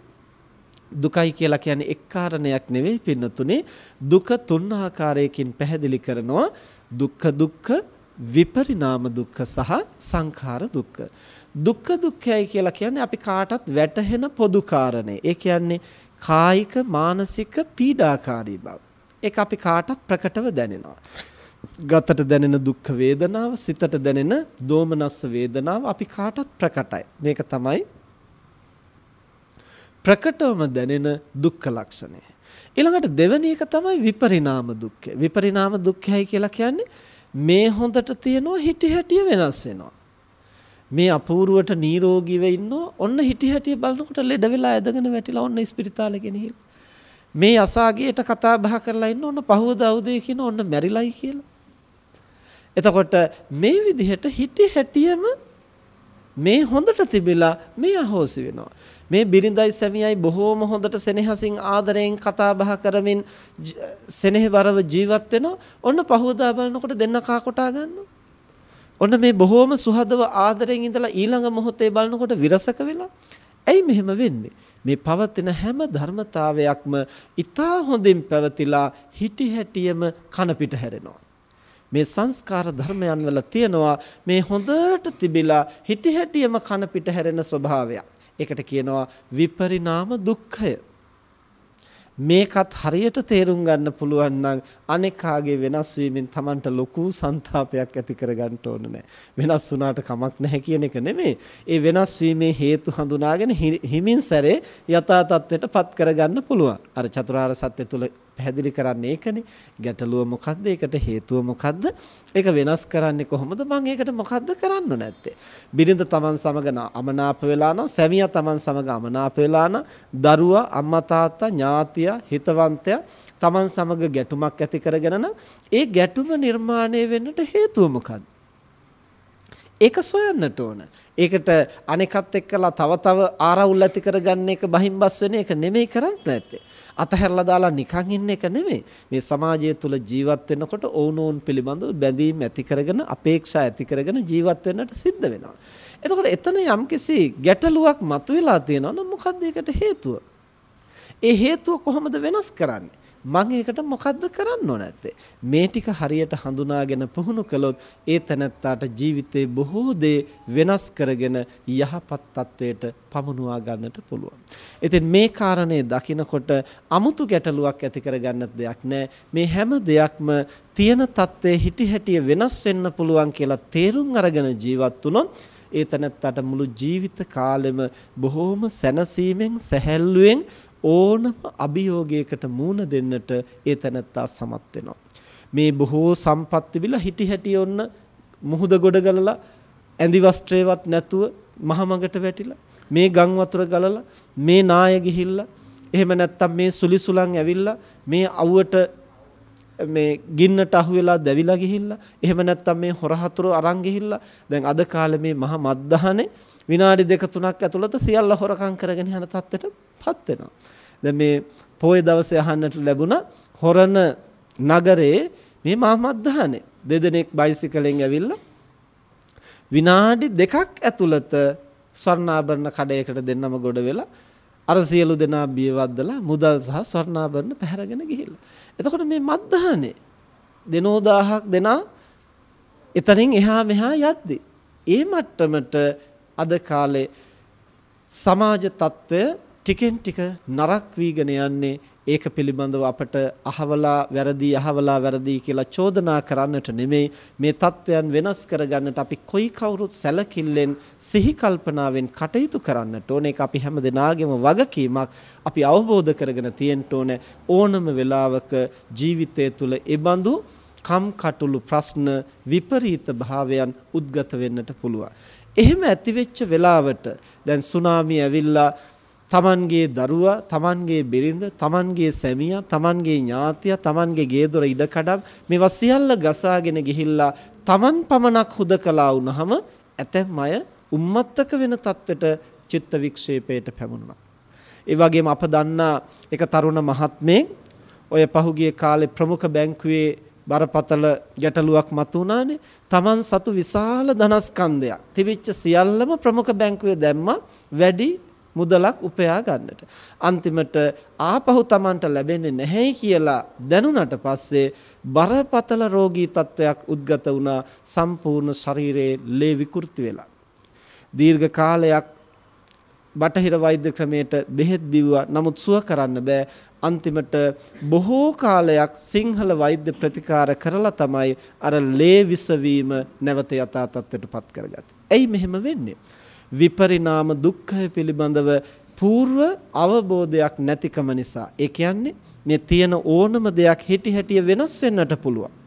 දුකයි කියලා කියන්නේ එක් කාරණයක් නෙවෙයි පින්නතුනේ. දුක තුන් ආකාරයකින් පැහැදිලි කරනවා. දුක්ඛ දුක්ඛ විපරිණාම දුක්ඛ සහ සංඛාර දුක්ඛ. දුක්ඛ දුක්ඛයයි කියලා කියන්නේ අපි කාටත් වැටහෙන පොදු කාරණේ. ඒ කියන්නේ කායික මානසික පීඩාකාරී බව. ඒක අපි කාටත් ප්‍රකටව දැනෙනවා. ගතට දැනෙන දුක් වේදනාව, සිතට දැනෙන දෝමනස්ස වේදනාව අපි කාටත් ප්‍රකටයි. මේක තමයි ප්‍රකටවම දැනෙන දුක්ඛ ලක්ෂණය. ඊළඟට දෙවෙනි එක තමයි විපරිණාම දුක්ඛය. විපරිණාම දුක්ඛයයි කියලා කියන්නේ මේ හොඳට තියනවා හිටි හැටිය වෙනස් වෙනවා. මේ අපූර්වට නිරෝගීව ඉන්නෝ ඔන්න හිටි හැටිය බලනකොට ලෙඩ වෙලා ඇදගෙන වැටිලා ඔන්න ස්පිරිතාලේ ගෙනහිල්ලා. මේ අසාගේට කතා බහ කරලා ඉන්න ඔන්න පහවදා උදේ කියන ඔන්න මැරිලයි කියලා. එතකොට මේ විදිහට හිටි හැටියම මේ හොඳට තිබිලා මේ අහෝසි වෙනවා. මේ බිරිඳයි සැමියයි බොහෝම හොඳට සෙනෙහසින් ආදරයෙන් කතා බහ කරමින් සෙනෙහබරව ජීවත් වෙනවා. ඔන්න පහවදා බලනකොට දෙන්න කා කොටා ගන්නවා. ඔන්න මේ බොහෝම සුහදව ආදරෙන් ඉඳලා ඊළඟ මොහොතේ බලනකොට විරසක වෙලා. ඇයි මෙහෙම වෙන්නේ? මේ පවතින හැම ධර්මතාවයක්ම ඊටා හොඳින් පැවතිලා හිටි හැටියම කන පිට හැරෙනවා. මේ සංස්කාර ධර්මයන් වල තියෙනවා මේ හොඳට තිබිලා හිටි හැටියම කන පිට හැරෙන ස්වභාවයක්. ඒකට කියනවා විපරිණාම දුක්ඛය. මේකත් හරියට තේරුම් ගන්න පුළුවන් නම් අනේකාගේ වෙනස් වීමෙන් Tamanට ලොකු ਸੰతాපයක් ඇති කරගන්න ඕන නෑ. වෙනස් වුණාට කමක් නැහැ කියන එක නෙමෙයි. ඒ වෙනස් වීමේ හේතු හඳුනාගෙන හිමින් සැරේ යථා තත්ත්වයටපත් කරගන්න පුළුවන්. අර චතුරාර්ය සත්‍ය තුල පැහැදිලි කරන්නේ ඒකනේ. ගැටලුව මොකද්ද? ඒකට හේතුව මොකද්ද? ඒක වෙනස් කරන්නේ කොහොමද? මම ඒකට මොකද්ද කරන්න නැත්තේ? බිරිඳ Taman සමග අමනාප වෙලා නම්, සැමියා Taman සමග අමනාප වෙලා නම්, දරුවා, අම්මා තාත්තා, ඥාතියා, හිතවන්තයා Taman සමග ගැටුමක් ඇති කරගෙන නම්, ඒ ගැටුම නිර්මාණය වෙන්නට හේතුව මොකද්ද? ඒක සොයන්නට ඕන. ඒකට අනෙකත් එක්කලා තව තව ආරවුල් ඇති කරගන්න එක බහිම්බස් වෙන එක නෙමෙයි කරන්න නැත්තේ. අතහැරලා දාලා නිකන් ඉන්න එක නෙමෙයි. මේ සමාජය තුළ ජීවත් වෙනකොට ඔවුනෝන් පිළිබඳව බැඳීම් ඇති කරගෙන අපේක්ෂා ඇති කරගෙන ජීවත් වෙන්නට සිද්ධ වෙනවා. එතකොට එතන යම්කිසි ගැටලුවක් මතුවලා තියෙනවා නම් මොකක්ද ඒකට හේතුව? ඒ හේතුව කොහොමද වෙනස් කරන්නේ? මම ඒකට මොකද්ද කරන්න ඕන නැත්තේ මේ ටික හරියට හඳුනාගෙන පුහුණු කළොත් ඒ තැනත්තාට ජීවිතේ බොහෝ දේ වෙනස් කරගෙන යහපත් තත්වයට පමුණුවා ගන්නට පුළුවන්. ඉතින් මේ කාරණේ දකිනකොට අමුතු ගැටලුවක් ඇති කරගන්නත් දෙයක් නැහැ. මේ හැම දෙයක්ම තියෙන தත්ත්වයේ හිටි හැටිය වෙනස් වෙන්න පුළුවන් කියලා තේරුම් අරගෙන ජීවත් වුණොත් ඒ තැනත්තාට මුළු ජීවිත කාලෙම බොහෝම සැනසීමෙන් සැහැල්ලුවෙන් ඕනම අභියෝගයකට මූණ දෙන්නට ඒ තැනත්තා සමත් වෙනවා. මේ බොහෝ සම්පත් තිබිලා හිටි හැටි ඔන්න මුහුද ගොඩ ගලලා ඇඳි වස්ත්‍රේවත් නැතුව මහමඟට වැටිලා මේ ගම් වතුර ගලලා මේ නාය ගිහිල්ලා එහෙම නැත්තම් මේ සුලිසුලන් ඇවිල්ලා මේ අවුවට මේ ගින්නට අහු වෙලා දැවිලා ගිහිල්ලා එහෙම නැත්තම් මේ හොරහතුරු අරන් ගිහිල්ලා දැන් අද කාලේ මේ මහ මද්දහනේ විනාඩි දෙක තුනක් ඇතුළත සියල්ල හොරකම් කරගෙන යන තත්ත්වයටපත් වෙනවා. දැන් මේ පොයේ දවසේ අහන්නට ලැබුණා හොරණ නගරේ මේ මහමද්දානේ දෙදෙනෙක් බයිසිකලෙන් ඇවිල්ලා විනාඩි දෙකක් ඇතුළත ස්වර්ණාභරණ කඩයකට දෙන්නම ගොඩ වෙලා අර සියලු දෙනා බියවද්දලා මුදල් සහ ස්වර්ණාභරණ පැහැරගෙන ගිහිල්ලා. එතකොට මේ මද්දානේ දෙනෝ දහහක් දෙනා එතනින් එහා මෙහා යද්දි ඒ මට්ටමට අද කාලේ සමාජ తত্ত্বය ටිකෙන් ටික නරක වීගෙන යන්නේ. ඒක පිළිබඳව අපට අහවලා වැරදි අහවලා වැරදි කියලා චෝදනා කරන්නට නෙමෙයි. මේ தත්වයන් වෙනස් කරගන්නට අපි කොයි කවුරුත් සැලකිල්ලෙන් සිහි කල්පනාවෙන් කටයුතු කරන්නට ඕනේ. ඒක අපි හැම දිනාගේම වගකීමක් අපි අවබෝධ කරගෙන තියෙන්න ඕනේ. ඕනම වෙලාවක ජීවිතය තුළ ඒ බඳු කම් කටුළු ප්‍රශ්න විපරීත භාවයන් උද්ගත වෙන්නට පුළුවන්. එහෙම ඇති වෙච්ච වෙලාවට දැන් සුනාමි ඇවිල්ලා තමන්ගේ දරුවා, තමන්ගේ බිරිඳ, තමන්ගේ සැමියා, තමන්ගේ ඥාතියා, තමන්ගේ ගේදොර ඉඩකඩම් මේවා සියල්ල ගසාගෙන ගිහිල්ලා තමන් පමණක් හුදකලා වුණාම ඇතැම් අය උම්මත්තක වෙන තත්වෙට චිත්ත වික්ෂේපයට පැමුණුණා. ඒ වගේම අප දන්නා එක තරුණ මහත්මේ ඔය පහුගිය කාලේ ප්‍රමුඛ බැංකුවේ බරපතල ගැටලුවක් මතුවනානේ. Taman සතු විශාල ධනස්කන්ධයක් තිබිච්ච සියල්ලම ප්‍රමුඛ බැංකුවේ දැම්මා වැඩි මුදලක් උපයා ගන්නට. අන්තිමට ආපහු Tamanට ලැබෙන්නේ නැහැයි කියලා දැනුණට පස්සේ බරපතල රෝගී තත්ත්වයක් උද්ගත වුණා සම්පූර්ණ ශරීරයේ ලේ විකෘති වෙලා. දීර්ඝ කාලයක් බටහිර වෛද්‍ය ක්‍රමයට බෙහෙත් බිව්වා නමුත් සුව කරන්න බෑ අන්තිමට බොහෝ කාලයක් සිංහල වෛද්‍ය ප්‍රතිකාර කරලා තමයි අර ලේ විසවීම නැවත යථා තත්ත්වයටපත් කරගත්තේ. ඇයි මෙහෙම වෙන්නේ? විපරිණාම දුක්ඛය පිළිබඳව పూర్ව අවබෝධයක් නැතිකම නිසා. ඒ කියන්නේ මේ තියෙන ඕනම දෙයක් හිටි හැටිය වෙනස් වෙන්නට පුළුවන්.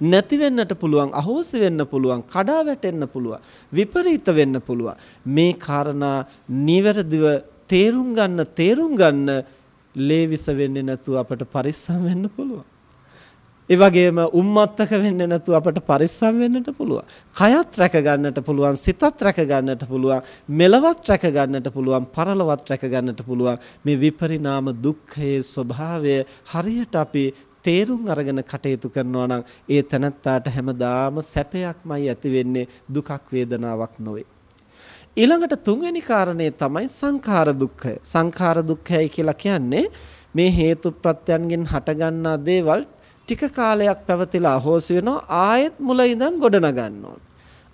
නැති වෙන්නට පුළුවන් අහෝසි වෙන්න පුළුවන් කඩා වැටෙන්න පුළුවන් විපරීත වෙන්න පුළුවන් මේ කාරණා නිවැරදිව තේරුම් ගන්න තේරුම් ගන්න ලේවිස වෙන්නේ නැතුව අපට පරිස්සම් වෙන්න පුළුවන්. ඒ වගේම උම්මත්තක වෙන්නේ නැතුව අපට පරිස්සම් වෙන්නට පුළුවන්. කයත් රැක ගන්නට පුළුවන්, සිතත් රැක ගන්නට පුළුවන්, මෙලවත් රැක ගන්නට පුළුවන්, පරලොවත් රැක ගන්නට පුළුවන්. මේ විපරිණාම දුක්ඛයේ ස්වභාවය හරියට අපි තේරුම් අරගෙන කටයුතු කරනවා නම් ඒ තනත්තාට හැමදාම සැපයක්මයි ඇති වෙන්නේ දුකක් වේදනාවක් නොවේ. ඊළඟට තුන්වෙනි කාරණේ තමයි සංඛාර දුක්ඛය. සංඛාර දුක්ඛයයි කියලා කියන්නේ මේ හේතු ප්‍රත්‍යයන්ගෙන් හටගන්නා දේවල් ටික කාලයක් පැවතිලා අහෝසි වෙනවා ආයෙත් මුල ඉඳන් ගොඩනගන්න ඕන.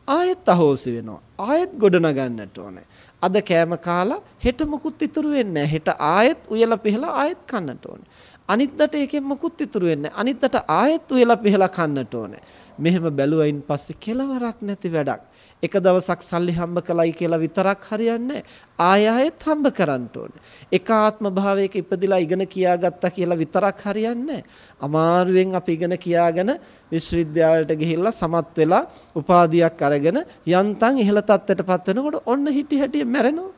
ආයෙත් අහෝසි වෙනවා. ආයෙත් ගොඩනගන්නට ඕනේ. අද කෑම කාලා හෙට මොකුත් ඉතුරු වෙන්නේ හෙට ආයෙත් උයලා පිහලා ආයෙත් කන්නට ඕනේ. අනිද්දාට ඒකෙන් මොකුත් ඉතුරු වෙන්නේ අනිද්දාට ආයෙත් උයලා පිහලා කන්නට ඕනේ. මෙහෙම බැලුවයින් පස්සේ කෙලවරක් නැති වැඩක්. එක දවසක් සල්ලි හම්බ කළයි කියලා විතරක් හරියන්නේ ආය ආයෙත් හම්බ කරන්න ඕනේ. එක ආත්ම භාවයක ඉපදිලා ඉගෙන කියාගත්තා කියලා විතරක් හරියන්නේ අමාරුවෙන් අපි ඉගෙන කියාගෙන විශ්වවිද්‍යාලයට ගිහිල්ලා සමත් වෙලා උපාධියක් අරගෙන යන්තම් ඉහළ තත්ත්වයටපත් වෙනකොට ඔන්න හිටි හැටි මැරෙනවා.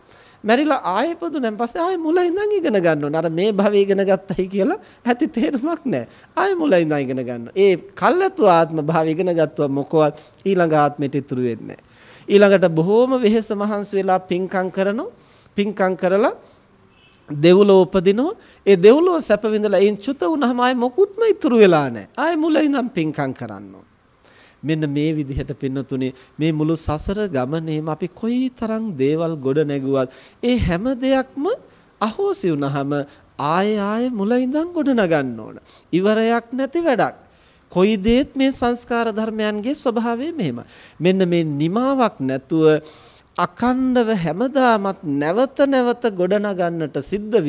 මැරිලා ආයෙ පොදුනෙන් පස්සේ ආයෙ මුල ඉඳන් ඉගෙන ගන්න ඕන. අර මේ භවයේ ඉගෙන ගත්තයි කියලා ඇති තේරුමක් නැහැ. ආයෙ මුල ඉඳන් ඉගෙන ගන්න. ඒ කල්ැතු ආත්ම භාවය ඉගෙන ගත්තා මොකවත් ඊළඟ ආත්මෙට ඉතුරු වෙන්නේ නැහැ. ඊළඟට බොහෝම වෙහෙස මහන්සි වෙලා පින්කම් කරනවා. පින්කම් කරලා දෙව්ලෝ උපදිනවා. ඒ දෙව්ලෝ සැප විඳලා එයින් චුත වුණාම ආයේ මොකුත්ම ඉතුරු වෙලා නැහැ. ආයේ මුල ඉඳන් පින්කම් කරන්න මෙන්න මේ විදිහට පින්නතුනේ මේ මුළු සසර ගමනේම අපි කොයිතරම් දේවල් ගොඩ නැගුවත් ඒ හැම දෙයක්ම අහෝසි වුණාම ආයේ ආයේ මුල ඉඳන් ගොඩ නගන්න ඕන. ඉවරයක් නැති වැඩක්. කොයි දේත් මේ සංස්කාර ධර්මයන්ගේ ස්වභාවය මෙහෙම. මෙන්න මේ නිමාවක් නැතුව අකණ්ඩව හැමදාමත් නැවත නැවත ගොඩනගන්නට සිද්ධ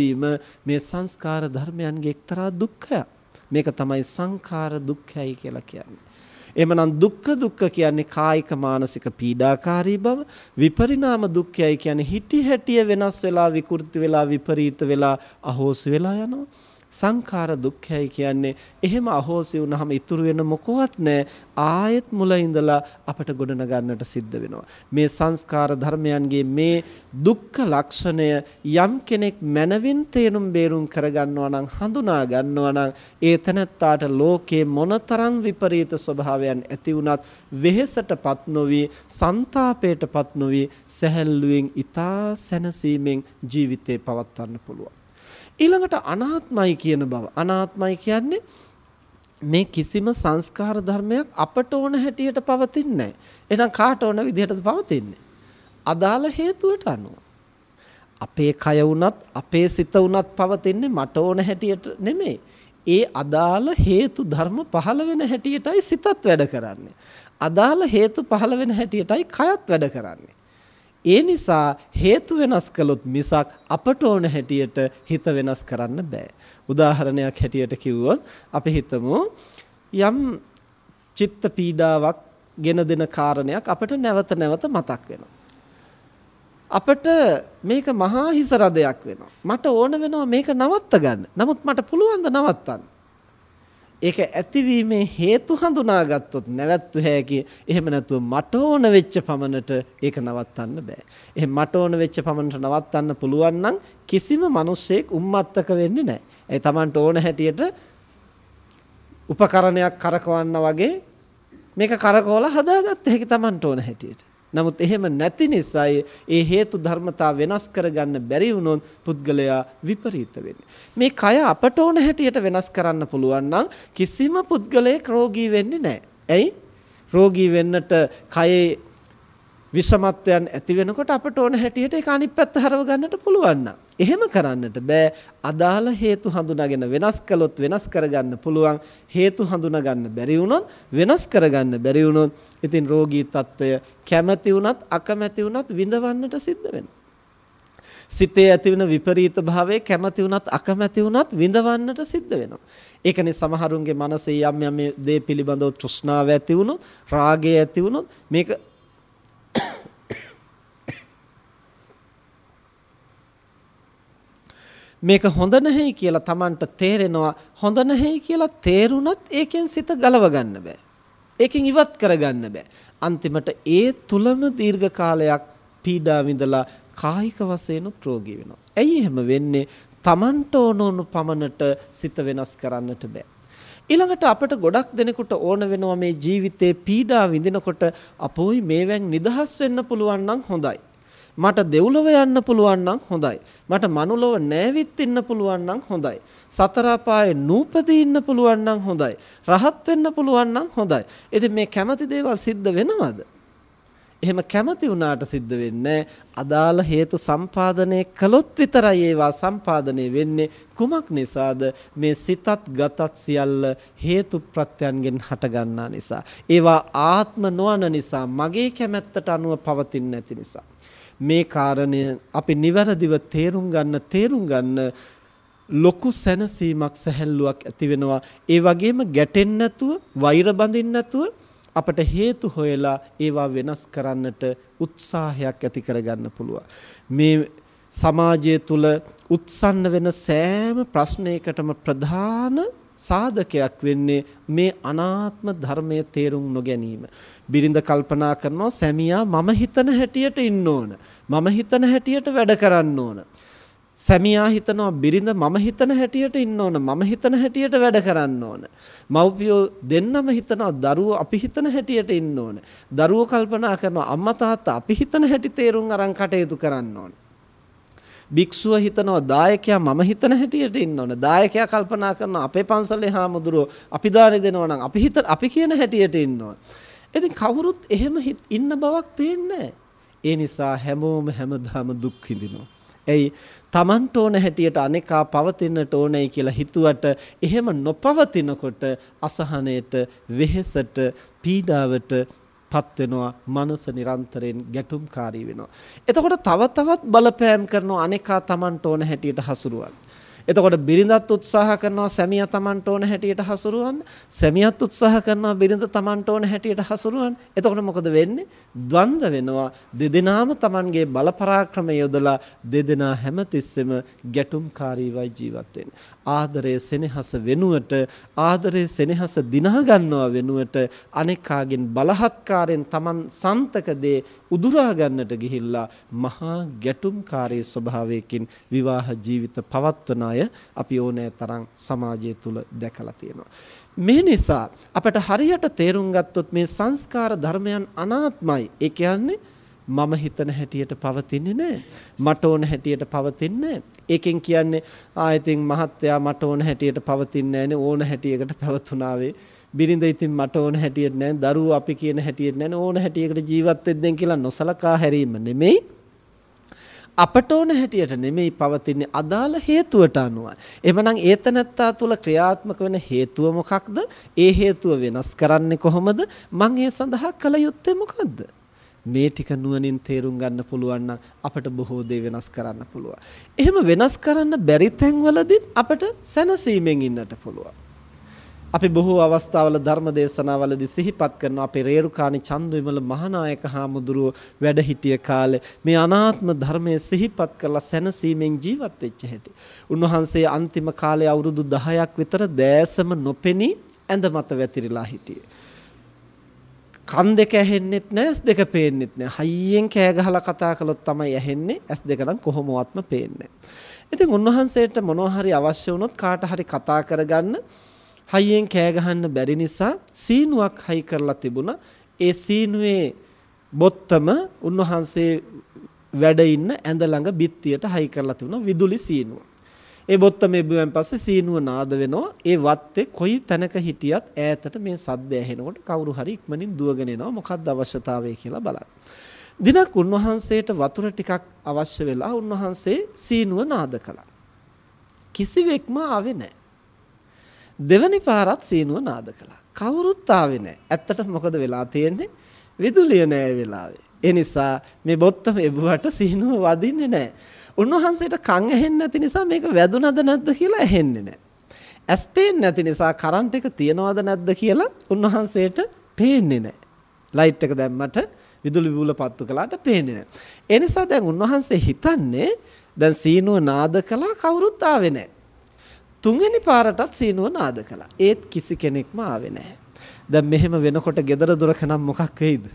මේ සංස්කාර ධර්මයන්ගේ එක්තරා දුක්ඛයක්. මේක තමයි සංඛාර දුක්ඛයයි කියලා කියන්නේ. එහෙමනම් දුක්ඛ දුක්ඛ කියන්නේ කායික මානසික පීඩාකාරී බව විපරිණාම දුක්ඛයයි කියන්නේ හිටි හැටිය වෙනස් වෙලා විකෘති වෙලා විපරීත වෙලා අහෝස් වෙලා යනවා සංඛාර දුක්ඛයයි කියන්නේ. එහෙම අහෝසි වුනහම ඉතුරු වෙන මොකවත් නැහැ ආයෙත් මුල ඉඳලා අපට ගොඩන ගන්නට සිද්ධ වෙනවා. මේ සංස්කාර ධර්මයන්ගේ මේ දුක්ඛ ලක්ෂණය යම් කෙනෙක් මනවින් තේරුම් බේරුම් කරගන්නවා නම් හඳුනා ගන්නවා නම් ඒ තනත්තාට ලෝකේ මොනතරම් විපරීත ස්වභාවයන් ඇති වුණත් වෙහෙසටපත් නොවි ਸੰతాපයටපත් නොවි සැහැල්ලුවෙන් ඊතා සැනසීමෙන් ජීවිතේ පවත්වන්න පුළුවන්. ඊළඟට අනාත්මයි කියන බව. අනාත්මයි කියන්නේ මේ කිසිම සංස්කාර ධර්මයක් අපට ඕන හැටියට පවතින්නේ නැහැ. එහෙනම් කාට ඕන විදිහටද පවතින්නේ? අදාළ හේතුවට අනුව. අපේ කය වුණත් අපේ සිත වුණත් පවතින්නේ මට ඕන හැටියට නෙමෙයි. ඒ අදාළ හේතු ධර්ම පහළ වෙන හැටියටයි සිතත් වැඩ කරන්නේ. අදාළ හේතු පහළ වෙන හැටියටයි කයත් වැඩ කරන්නේ. ඒ නිසා හේතු වෙනස් කළොත් මිසක් අපට ඕන හැටියට හිත වෙනස් කරන්න බෑ. උදාහරණයක් හැටියට කිව්වොත් අපි හිතමු යම් චිත්ත පීඩාවක් ගෙන දෙන කාරණයක් අපට නැවත නැවත මතක් වෙනවා. අපිට මේක මහා හිස රදයක් වෙනවා. මට ඕන වෙනවා මේක නවත්ත ගන්න. නමුත් මට පුළුවන් ද නවත්තන්න? ඒක ඇතිවීමේ හේතු හඳුනාගත්තොත් නැවැත්තු හැකි. එහෙම නැතුව මට ඕන වෙච්ච පමණට ඒක නවත්තන්න බෑ. එහෙනම් මට ඕන වෙච්ච පමණට නවත්තන්න පුළුවන් නම් කිසිම මිනිසෙක් උම්මත්තක වෙන්නේ නැහැ. ඒ Tamanට ඕන හැටියට උපකරණයක් කරකවන්න වගේ මේක කරකවලා හදාගත්ත හැකි Tamanට ඕන හැටියට. නමුත් එහෙම නැති නිසායි ඒ හේතු ධර්මතා වෙනස් කරගන්න බැරි වුණොත් පුද්ගලයා විපරීත වෙන්නේ. මේ කය අපට ඕන හැටියට වෙනස් කරන්න පුළුවන් නම් කිසිම පුද්ගලයෙක් රෝගී වෙන්නේ නැහැ. ඇයි? රෝගී වෙන්නට කයේ විෂමත්වයන් ඇති වෙනකොට අපට ඕන හැටියට ඒක අනිත් පැත්ත හරව ගන්නට පුළුවන් එහෙම කරන්නට බෑ. අදාළ හේතු හඳුනාගෙන වෙනස් කළොත් වෙනස් කරගන්න පුළුවන්. හේතු හඳුනා ගන්න බැරි වුණොත් වෙනස් කරගන්න බැරි වුණොත් ඉතින් රෝගී తত্ত্বය කැමැති වුණත් අකමැති වුණත් විඳවන්නට සිද්ධ වෙනවා. සිතේ ඇතිවන විපරීත භාවයේ කැමැති වුණත් අකමැති වුණත් විඳවන්නට සිද්ධ වෙනවා. ඒකනේ සමහරුන්ගේ මනසේ යම් යම් දේ පිළිබඳව තෘෂ්ණාව ඇති වුණොත්, රාගය ඇති වුණොත් මේක මේක හොඳ නැහැයි කියලා Tamanට තේරෙනවා හොඳ නැහැයි කියලා තේරුණත් ඒකෙන් සිත ගලව ගන්න බෑ. ඒකෙන් ඉවත් කරගන්න බෑ. අන්තිමට ඒ තුලම දීර්ඝ කාලයක් පීඩා විඳලා කායික වශයෙන් රෝගී වෙනවා. ඇයි එහෙම වෙන්නේ? Tamanට ඕනෝනු පමණට සිත වෙනස් කරන්නට බෑ. ඊළඟට අපට ගොඩක් දෙනෙකුට ඕන වෙනවා මේ ජීවිතේ පීඩා විඳිනකොට අපෝයි මේවෙන් නිදහස් වෙන්න පුළුවන් නම් හොඳයි. මට දෙව්ලොව යන්න පුළුවන් නම් හොඳයි. මට මනුලොව නැවිත් ඉන්න පුළුවන් නම් හොඳයි. සතර අපායේ නූපදී ඉන්න පුළුවන් නම් හොඳයි. රහත් වෙන්න පුළුවන් නම් හොඳයි. ඉතින් මේ කැමති දේවල් සිද්ධ වෙනවද? එහෙම කැමති වුණාට සිද්ධ වෙන්නේ අදාළ හේතු සම්පාදනය කළොත් විතරයි ඒවා සම්පාදනය වෙන්නේ කුමක් නිසාද මේ සිතත් ගතත් සියල්ල හේතු ප්‍රත්‍යයන්ගෙන් හටගන්නා නිසා ඒවා ආත්ම නොවන නිසා මගේ කැමැත්තට අනුව පවතින්නේ නැති නිසා මේ කාරණය අපි නිවැරදිව තේරුම් ගන්න තේරුම් ගන්න ලොකු සැනසීමක් සැහැල්ලුවක් ඇති වෙනවා ඒ වගේම ගැටෙන්නේ නැතුව වෛර බඳින්න නැතුව අපට හේතු හොයලා ඒවා වෙනස් කරන්නට උත්සාහයක් ඇති කරගන්න පුළුවන්. මේ සමාජය තුල උත්සන්න වෙන සෑම ප්‍රශ්නයකටම ප්‍රධාන සාධකයක් වෙන්නේ මේ අනාත්ම ධර්මයේ තේරුම් නොගැනීම. බිරිඳ කල්පනා කරනවා සැමියා මම හිතන හැටියට ඉන්න ඕන. මම හිතන හැටියට වැඩ කරන්න ඕන. සැමියා හිතනවා බිරිඳ මම හිතන හැටියට ඉන්න ඕන මම හිතන හැටියට වැඩ කරන්න ඕන මව්පියෝ දෙන්නම හිතනවා දරුවෝ අපි හිතන හැටියට ඉන්න ඕන දරුවෝ කල්පනා කරනවා අම්මා තාත්තා අපි හිතන හැටි තේරුම් අරන් කටයුතු කරන්න ඕන භික්ෂුව හිතනවා දායකයා මම හිතන හැටියට ඉන්න ඕන. දායකයා කල්පනා කරනවා අපේ පන්සලේ හාමුදුරුවෝ අපි දානේ දෙනවා නම් අපි හිත අපි කියන හැටියට ඉන්න ඕන. ඉතින් කවුරුත් එහෙම ඉන්න බවක් පේන්නේ ඒ නිසා හැමෝම හැමදාම දුක් විඳිනවා. එයි Tamanට ඕන හැටියට අනේකා පවතින්නට ඕනයි කියලා හිතුවට එහෙම නොපවතිනකොට අසහනයට වෙහෙසට පීඩාවට පත් වෙනවා මනස නිරන්තරයෙන් ගැටුම්කාරී වෙනවා එතකොට තව තවත් බලපෑම් කරන අනේකා Tamanට ඕන හැටියට හසුරුවන්න එතකොට බිරිඳත් උත්සාහ කරනවා සැමියා Tamanට ඕන හැටියට හසුරුවන්න. සැමියාත් උත්සාහ කරනවා බිරිඳ Tamanට ඕන හැටියට හසුරුවන්න. එතකොට මොකද වෙන්නේ? ද්වන්ද වෙනවා. දෙදෙනාම Tamanගේ බල පරාක්‍රමය යොදලා දෙදෙනා හැමතිස්සෙම ගැටුම්කාරීවයි ජීවත් වෙන්නේ. ආදරය සෙනෙහස වෙනුවට ආදරය සෙනෙහස දිනා ගන්නවා වෙනුවට අනෙකාගෙන් බලහත්කාරයෙන් Taman සන්තක දේ උදුරා ගන්නට ගිහිල්ලා මහා ගැටුම්කාරී ස්වභාවයකින් විවාහ ජීවිත පවත්වන අය අපි ඕනෑ තරම් සමාජය තුල දැකලා තියෙනවා. මේ නිසා අපට හරියට තේරුම් ගත්තොත් මේ සංස්කාර ධර්මයන් අනාත්මයි. ඒ කියන්නේ මම හිතන හැටියට පවතින්නේ නැහැ. මට ඕන හැටියට පවතින්නේ ඒකෙන් කියන්නේ ආ ඉතින් මහත්තයා මට ඕන හැටියට පවතින්නේ නැහැනේ ඕන හැටියකට පැවතුනාවේ. බිරිඳ ඉතින් මට ඕන හැටියට නැහැ. දරුවෝ අපි කියන හැටියට නැහැනේ ඕන හැටියකට ජීවත් වෙද්දෙන් කියලා නොසලකා හැරීම නෙමෙයි. අපට ඕන හැටියට නෙමෙයි පවතින්නේ අදාළ හේතුවට අනුව. එhmenan ඒතනත්තා තුල ක්‍රියාත්මක වෙන හේතුව මොකක්ද? ඒ හේතුව වෙනස් කරන්නේ කොහොමද? මං ඒ සඳහා කල යුත්තේ මොකද්ද? මේ ටික නුවණින් තේරුම් ගන්න පුළුවන් නම් අපට බොහෝ දේ වෙනස් කරන්න පුළුවන්. එහෙම වෙනස් කරන්න බැරි තැන්වලදී අපට සැනසීමෙන් ඉන්නට පුළුවන්. අපි බොහෝ අවස්ථාවල ධර්ම දේශනාවලදී සිහිපත් කරන අපේ රේරුකාණි චන්දවිමල මහානායක හාමුදුරුව වැඩ සිටිය කාලේ මේ අනාත්ම ධර්මයේ සිහිපත් කරලා සැනසීමෙන් ජීවත් වෙච්ච හැටි. උන්වහන්සේ අන්තිම කාලේ අවුරුදු 10ක් විතර දෑසම නොපෙනී ඇඳ මත වැතිරිලා හිටියේ. කන් දෙක ඇහෙන්නෙත් නැහැ ඇස් දෙක පේන්නෙත් නැහැ. හයියෙන් කෑ ගහලා කතා කළොත් තමයි ඇහෙන්නේ. ඇස් දෙක නම් කොහොමවත්ම පේන්නේ ඉතින් උන්වහන්සේට මොනවා හරි අවශ්‍ය වුණොත් කාට හරි කතා කරගන්න හයියෙන් කෑ ගහන්න බැරි නිසා සීනුවක් හයි කරලා තිබුණා. ඒ සීනුවේ බොත්තම උන්වහන්සේ වැඩ ඉන්න ඇඳ ළඟ බිත්තියට හයි කරලා තිබුණා විදුලි සීනුව. ඒ බොත්තමේ බිමෙන් පස්සේ සීනුව නාද වෙනවා. ඒ වත්තේ කොයි තැනක හිටියත් ඈතට මේ සද්ද ඇහෙනකොට කවුරු හරි ඉක්මනින් දුවගෙන එනවා. මොකක්ද අවශ්‍යතාවය කියලා බලන්න. දිනක් උන්වහන්සේට වතුර ටිකක් අවශ්‍ය වෙලා උන්වහන්සේ සීනුව නාද කළා. කිසිවෙක්ම ආවේ නැහැ. දෙවනි පාරත් සීනුව නාද කළා. කවුරුත් ආවේ නැහැ. ඇත්තට මොකද වෙලා තියෙන්නේ? විදුලිය නැහැ වෙලාවේ. ඒ නිසා මේ බොත්තම එබුවට සීනුව වදින්නේ නැහැ. උන්වහන්සේට කන් ඇහෙන්නේ නැති නිසා මේක වැදුනද නැද්ද කියලා ඇහෙන්නේ නැහැ. ඇස් පේන්නේ නැති නිසා කරන්ට් එක තියනවද නැද්ද කියලා උන්වහන්සේට පේන්නේ නැහැ. ලයිට් එක දැම්මට විදුලි බූල පත්තු කළාට පේන්නේ නැහැ. ඒ නිසා දැන් උන්වහන්සේ හිතන්නේ දැන් සීනුව නාද කළා කවුරුත් ආවේ නැහැ. තුන්වෙනි පාරටත් සීනුව නාද කළා. ඒත් කිසි කෙනෙක්ම ආවේ නැහැ. දැන් මෙහෙම වෙනකොට gedara doraka නම් මොකක් වෙයිද?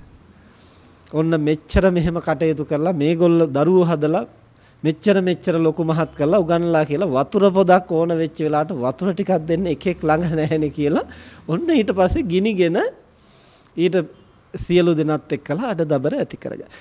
ඔන්න මෙච්චර මෙහෙම කටයුතු කරලා මේගොල්ල දරුවෝ හදලා මෙච්චර මෙච්චර ලොකු මහත් කරලා උගන්ලා කියලා වතුර පොදක් ඕන වෙච්ච වෙලාවට වතුර ටිකක් දෙන්න එකෙක් ළඟ නැහැනේ කියලා ඔන්න ඊට පස්සේ ගිනිගෙන ඊට සියලු දෙනත් එක්කලා අඩදබර ඇති කරගන්න.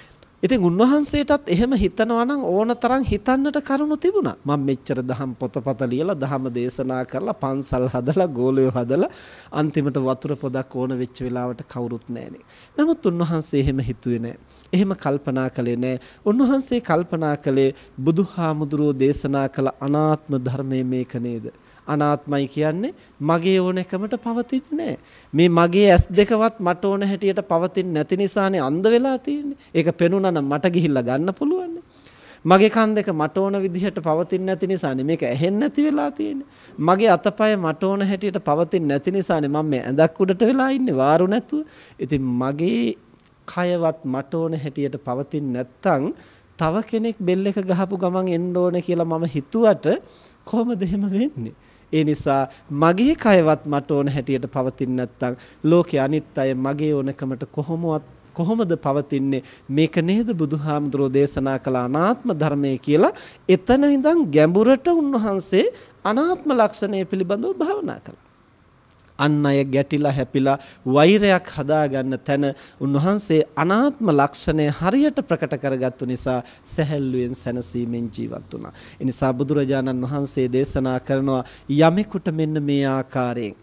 ඉතින් උන්වහන්සේටත් එහෙම හිතනවා නම් ඕන තරම් හිතන්නට කරුණු තිබුණා. මම මෙච්චර දහම් පොතපත ලියලා දහම දේශනා කරලා පන්සල් හදලා ගෝලයෝ හදලා අන්තිමට වතුර පොදක් ඕන වෙච්ච වෙලාවට කවුරුත් නැහනේ. නමුත් උන්වහන්සේ එහෙම හිතුවේ නැහැ. එහෙම කල්පනා කළේ නැහැ. උන්වහන්සේ කල්පනා කළේ බුදුහාමුදුරුවෝ දේශනා කළ අනාත්ම ධර්මයේ මේක නේද? අනාත්මයි කියන්නේ මගේ ඕනකමට පවතින්නේ මේ මගේ ඇස් දෙකවත් මට ඕන හැටියට පවතින්නේ නැති නිසානේ අන්ධ වෙලා තියෙන්නේ. ඒක පෙනුනා නම් මට ගිහිල්ලා ගන්න පුළුවන්. මගේ කන් දෙක මට ඕන විදිහට පවතින්නේ නැති නිසානේ මේක ඇහෙන්නේ නැති වෙලා තියෙන්නේ. මගේ අතපය මට ඕන හැටියට පවතින්නේ නැති නිසානේ මම මේ ඇඳක් උඩට වෙලා ඉන්නේ වාරු නැතුව. ඉතින් මගේ කයවත් මට ඕන හැටියට පවතින්නේ නැත්තම් තව කෙනෙක් බෙල් එක ගහපු ගමන් එන්න ඕන කියලා මම හිතුවට කොහොමද එහෙම වෙන්නේ? ඒ නිසා මගේ කයවත් මට ඕන හැටියට පවතින්නේ නැත්නම් ලෝකේ අනිත් අය මගේ ඕනකමට කොහොමවත් කොහොමද පවතින්නේ? මේක නේද බුදුහාමුදුරෝ දේශනා කළ අනාත්ම ධර්මය කියලා. එතන ඉඳන් ගැඹුරට උන්වහන්සේ අනාත්ම ලක්ෂණය පිළිබඳව භාවනා කළා. අන් අය ගැටිලා හැපිලා වෛරයක් හදාගන්න තැන උන්වහන්සේ අනාත්ම ලක්ෂණය හරියට ප්‍රකට කරගත්තු නිසා සැහැල්ලුවෙන් සැනසීමෙන් ජීවත් වුණා. ඒ නිසා බුදුරජාණන් වහන්සේ දේශනා කරනවා යමෙකුට මෙන්න මේ ආකාරයෙන්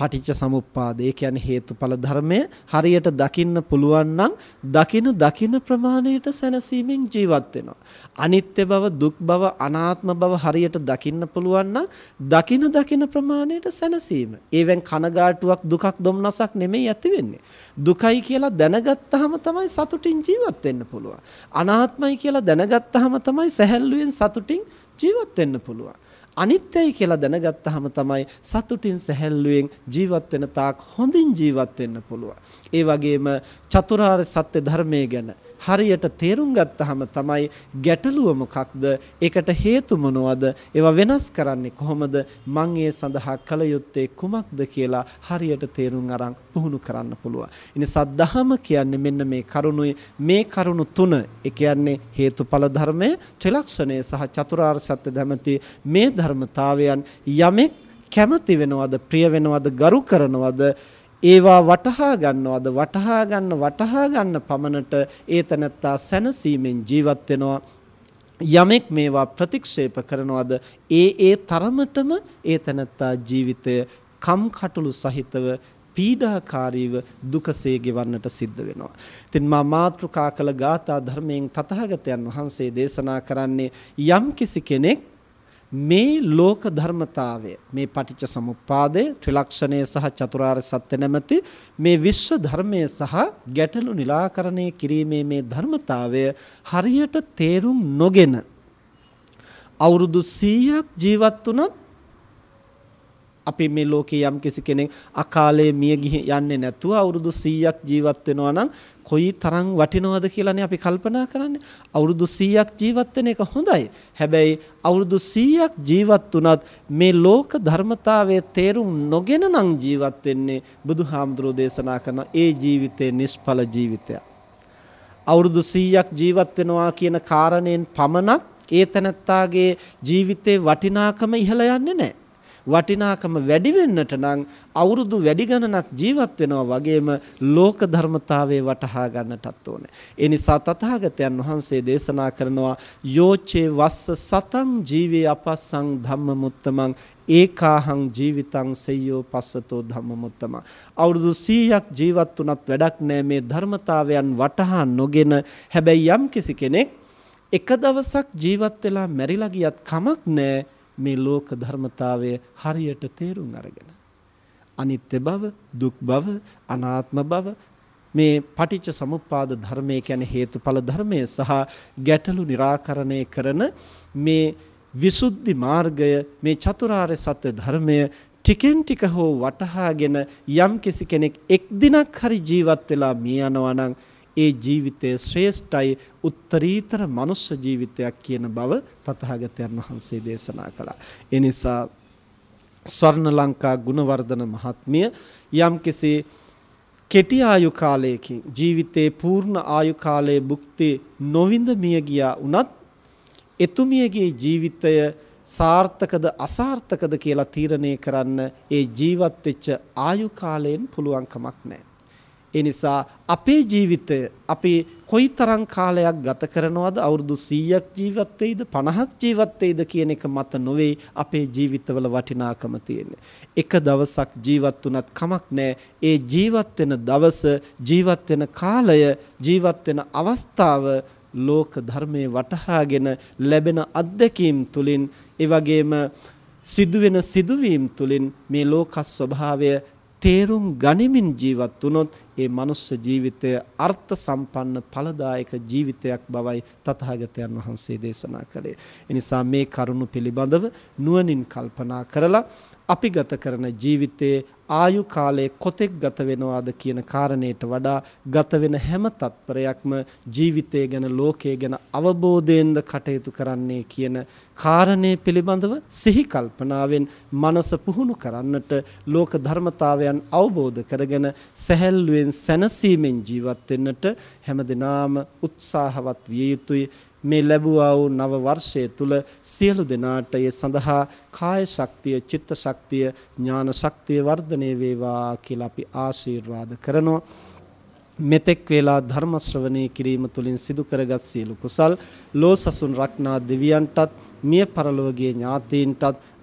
පටිච්ච සමුප්පාද ඒ කියන්නේ හේතුඵල ධර්මය හරියට දකින්න පුළුවන් නම් දකින දකින ප්‍රමාණයට සැනසීමෙන් ජීවත් වෙනවා. අනිත්‍ය බව, දුක් බව, අනාත්ම බව හරියට දකින්න පුළුවන් නම් දකින දකින ප්‍රමාණයට සැනසීම. ඒවෙන් කනගාටුවක්, දුකක්, දුම්නසක් නෙමෙයි ඇති වෙන්නේ. දුකයි කියලා දැනගත්තාම තමයි සතුටින් ජීවත් වෙන්න පුළුවන්. අනාත්මයි කියලා දැනගත්තාම තමයි සැහැල්ලුවෙන් සතුටින් ජීවත් වෙන්න පුළුවන්. අනිත්‍යයි කියලා දැනගත්තාම තමයි සතුටින් සැහැල්ලුවෙන් ජීවත් වෙන තාක් හොඳින් ජීවත් වෙන්න පුළුවන්. ඒ වගේම චතුරාර්ය සත්‍ය ධර්මයේ ගැන හරියට තේරුම් ගත්තාම තමයි ගැටලුව මොකක්ද? ඒකට හේතු මොනවද? ඒවා වෙනස් කරන්නේ කොහොමද? මං ඒ සඳහා කල යුත්තේ කුමක්ද කියලා හරියට තේරුම් අරන් පුහුණු කරන්න පුළුවන්. ඉතින් සද්ධාම කියන්නේ මෙන්න මේ කරුණුයි මේ කරුණු තුන ඒ කියන්නේ හේතුඵල ධර්මය ත්‍රිලක්ෂණය සහ චතුරාර්ය සත්‍ය ධමති මේ ධර්මතාවයන් යමෙක් කැමති වෙනවද ප්‍රිය වෙනවද ගරු කරනවද ඒවා වටහා ගන්නවද වටහා ගන්න වටහා ගන්න පමණට ඒ තනත්තා සැනසීමෙන් ජීවත් වෙනවා යමෙක් මේවා ප්‍රතික්ෂේප කරනවද ඒ ඒ තරමටම ඒ තනත්තා ජීවිතය කම්කටොළු සහිතව පීඩාකාරීව දුකසේ ගෙවන්නට සිද්ධ වෙනවා. ඉතින් මා මාත්‍රිකා කළ ගාථා ධර්මයෙන් තථාගතයන් වහන්සේ දේශනා කරන්නේ යම් කිසි කෙනෙක් මේ ලෝක ධර්මතාවය මේ පටිච්ච සමුප්පාදය ත්‍රිලක්ෂණය සහ චතුරාර්ය සත්‍ය නැමැති මේ විශ්ව ධර්මය සහ ගැටලු निराකරණය කිරීමේ මේ ධර්මතාවය හරියට තේරුම් නොගෙන අවුරුදු 100ක් ජීවත් වුණත් අපි මේ ලෝකේ යම් කිසි කෙනෙක් අකාලේ මිය යන්නේ නැතුව අවුරුදු 100ක් ජීවත් වෙනවා නම් කොයි තරම් වටිනවද කියලානේ අපි කල්පනා කරන්නේ. අවුරුදු 100ක් ජීවත් වෙන එක හොඳයි. හැබැයි අවුරුදු 100ක් ජීවත් වුණත් මේ ලෝක ධර්මතාවයේ තේරුම් නොගෙන නම් ජීවත් වෙන්නේ බුදුහාමුදුරෝ දේශනා කරන ඒ ජීවිතේ නිෂ්ඵල ජීවිතයක්. අවුරුදු 100ක් ජීවත් වෙනවා කියන කාරණයෙන් පමණක් ඒ තනත්තාගේ ජීවිතේ වටිනාකම ඉහළ යන්නේ නැහැ. වටිනාකම වැඩි වෙන්නට නම් අවුරුදු වැඩි ගණනක් ජීවත් වෙනවා වගේම ලෝක ධර්මතාවයේ වටහා ගන්නටත් ඕනේ. ඒ නිසා තථාගතයන් වහන්සේ දේශනා කරනවා යෝචේ වස්ස සතං ජීවේ අපස්සං ධම්මමුත්තමං ඒකාහං ජීවිතං සෙය්‍යෝ පස්සතෝ ධම්මමුත්තම. අවුරුදු 100ක් ජීවත් වුණත් වැඩක් නැහැ මේ ධර්මතාවයන් වටහා නොගෙන. හැබැයි යම් කිසි කෙනෙක් එක දවසක් ජීවත් වෙලා මැරිලා ගියත් කමක් නැහැ මේ ලෝක ධර්මතාවය හරියට තේරුම් අරගෙන. අනිත්‍ය බව, දුක් බව, අනාත්ම බව මේ පටිච්ච සමුප්පාද ධර්මයේ කියන්නේ හේතුඵල ධර්මයේ සහ ගැටලු निराකරණය කරන මේ විසුද්ධි මාර්ගය මේ චතුරාර්ය සත්‍ය ධර්මය ටිකෙන් ටික හෝ වටහාගෙන යම් කෙනෙක් එක් දිනක් හරි ජීවත් වෙලා මිය යනවා නම් ඒ ජීවිතය ශ්‍රේෂ්ඨයි උත්තරීතර මනුෂ්‍ය ජීවිතයක් කියන බව තථාගතයන් වහන්සේ දේශනා කළා. ඒ නිසා ස්වර්ණ ලංකා ගුණවර්ධන මහත්මිය යම්කිසි කෙටි ආයු කාලයකින් ජීවිතේ පූර්ණ ආයු කාලයේ භුක්ති නොවිඳ මිය ගියා උනත් එතුමියගේ ජීවිතය සාර්ථකද අසාර්ථකද කියලා තීරණය කරන්න ඒ ජීවත් වෙච්ච ආයු කාලයෙන් පුළුවන් කමක් නැහැ. ඒ නිසා අපේ ජීවිතය අපි කොයිතරම් කාලයක් ගත කරනවද අවුරුදු 100ක් ජීවත් වෙයිද 50ක් ජීවත් වෙයිද කියන එක මත නොවේ අපේ ජීවිතවල වටිනාකම තියෙන්නේ. එක දවසක් ජීවත් වුණත් කමක් නැහැ. ඒ ජීවත් වෙන දවස, ජීවත් වෙන කාලය, ජීවත් වෙන අවස්ථාව ලෝක ධර්මයේ වටහාගෙන ලැබෙන අත්දැකීම් තුලින් ඒ වගේම සිදුවෙන සිදුවීම් තුලින් මේ ලෝක ස්වභාවය තේරුම් ගනිමින් ජීවත් වුණොත් ඒ මනුස්ස ජීවිතය අර්ථ සම්පන්න ඵලදායක ජීවිතයක් බවයි තථාගතයන් වහන්සේ දේශනා කළේ. එනිසා මේ කරුණු පිළිබඳව නුවණින් කල්පනා කරලා අපි ගත කරන ජීවිතයේ ආයු කාලය කොතෙක් ගත වෙනවාද කියන කාරණයට වඩා ගත වෙන හැම තත්පරයක්ම ජීවිතය ගැන ලෝකය ගැන අවබෝධයෙන්ද කටයුතු කරන්නේ කියන කාරණේ පිළිබඳව සිහි කල්පනාවෙන් මනස පුහුණු කරන්නට ලෝක ධර්මතාවයන් අවබෝධ කරගෙන සැහැල්ලුවෙන් සැනසීමෙන් ජීවත් වෙන්නට හැමදිනාම උත්සාහවත් විය යුතුයි මේ ලැබුවා වූ නව වර්ෂය තුල සියලු දෙනාට ඒ සඳහා කාය ශක්තිය, චිත්ත ශක්තිය, ඥාන ශක්තිය වර්ධනය වේවා කියලා අපි ආශිර්වාද කරනවා. මෙතෙක් වේලා ධර්ම ශ්‍රවණය කිරීම තුළින් සිදු කරගත් සියලු කුසල් ලෝසසුන් රක්නා දෙවියන්ටත් මිය පරලොවගේ ඥාතීන්ටත්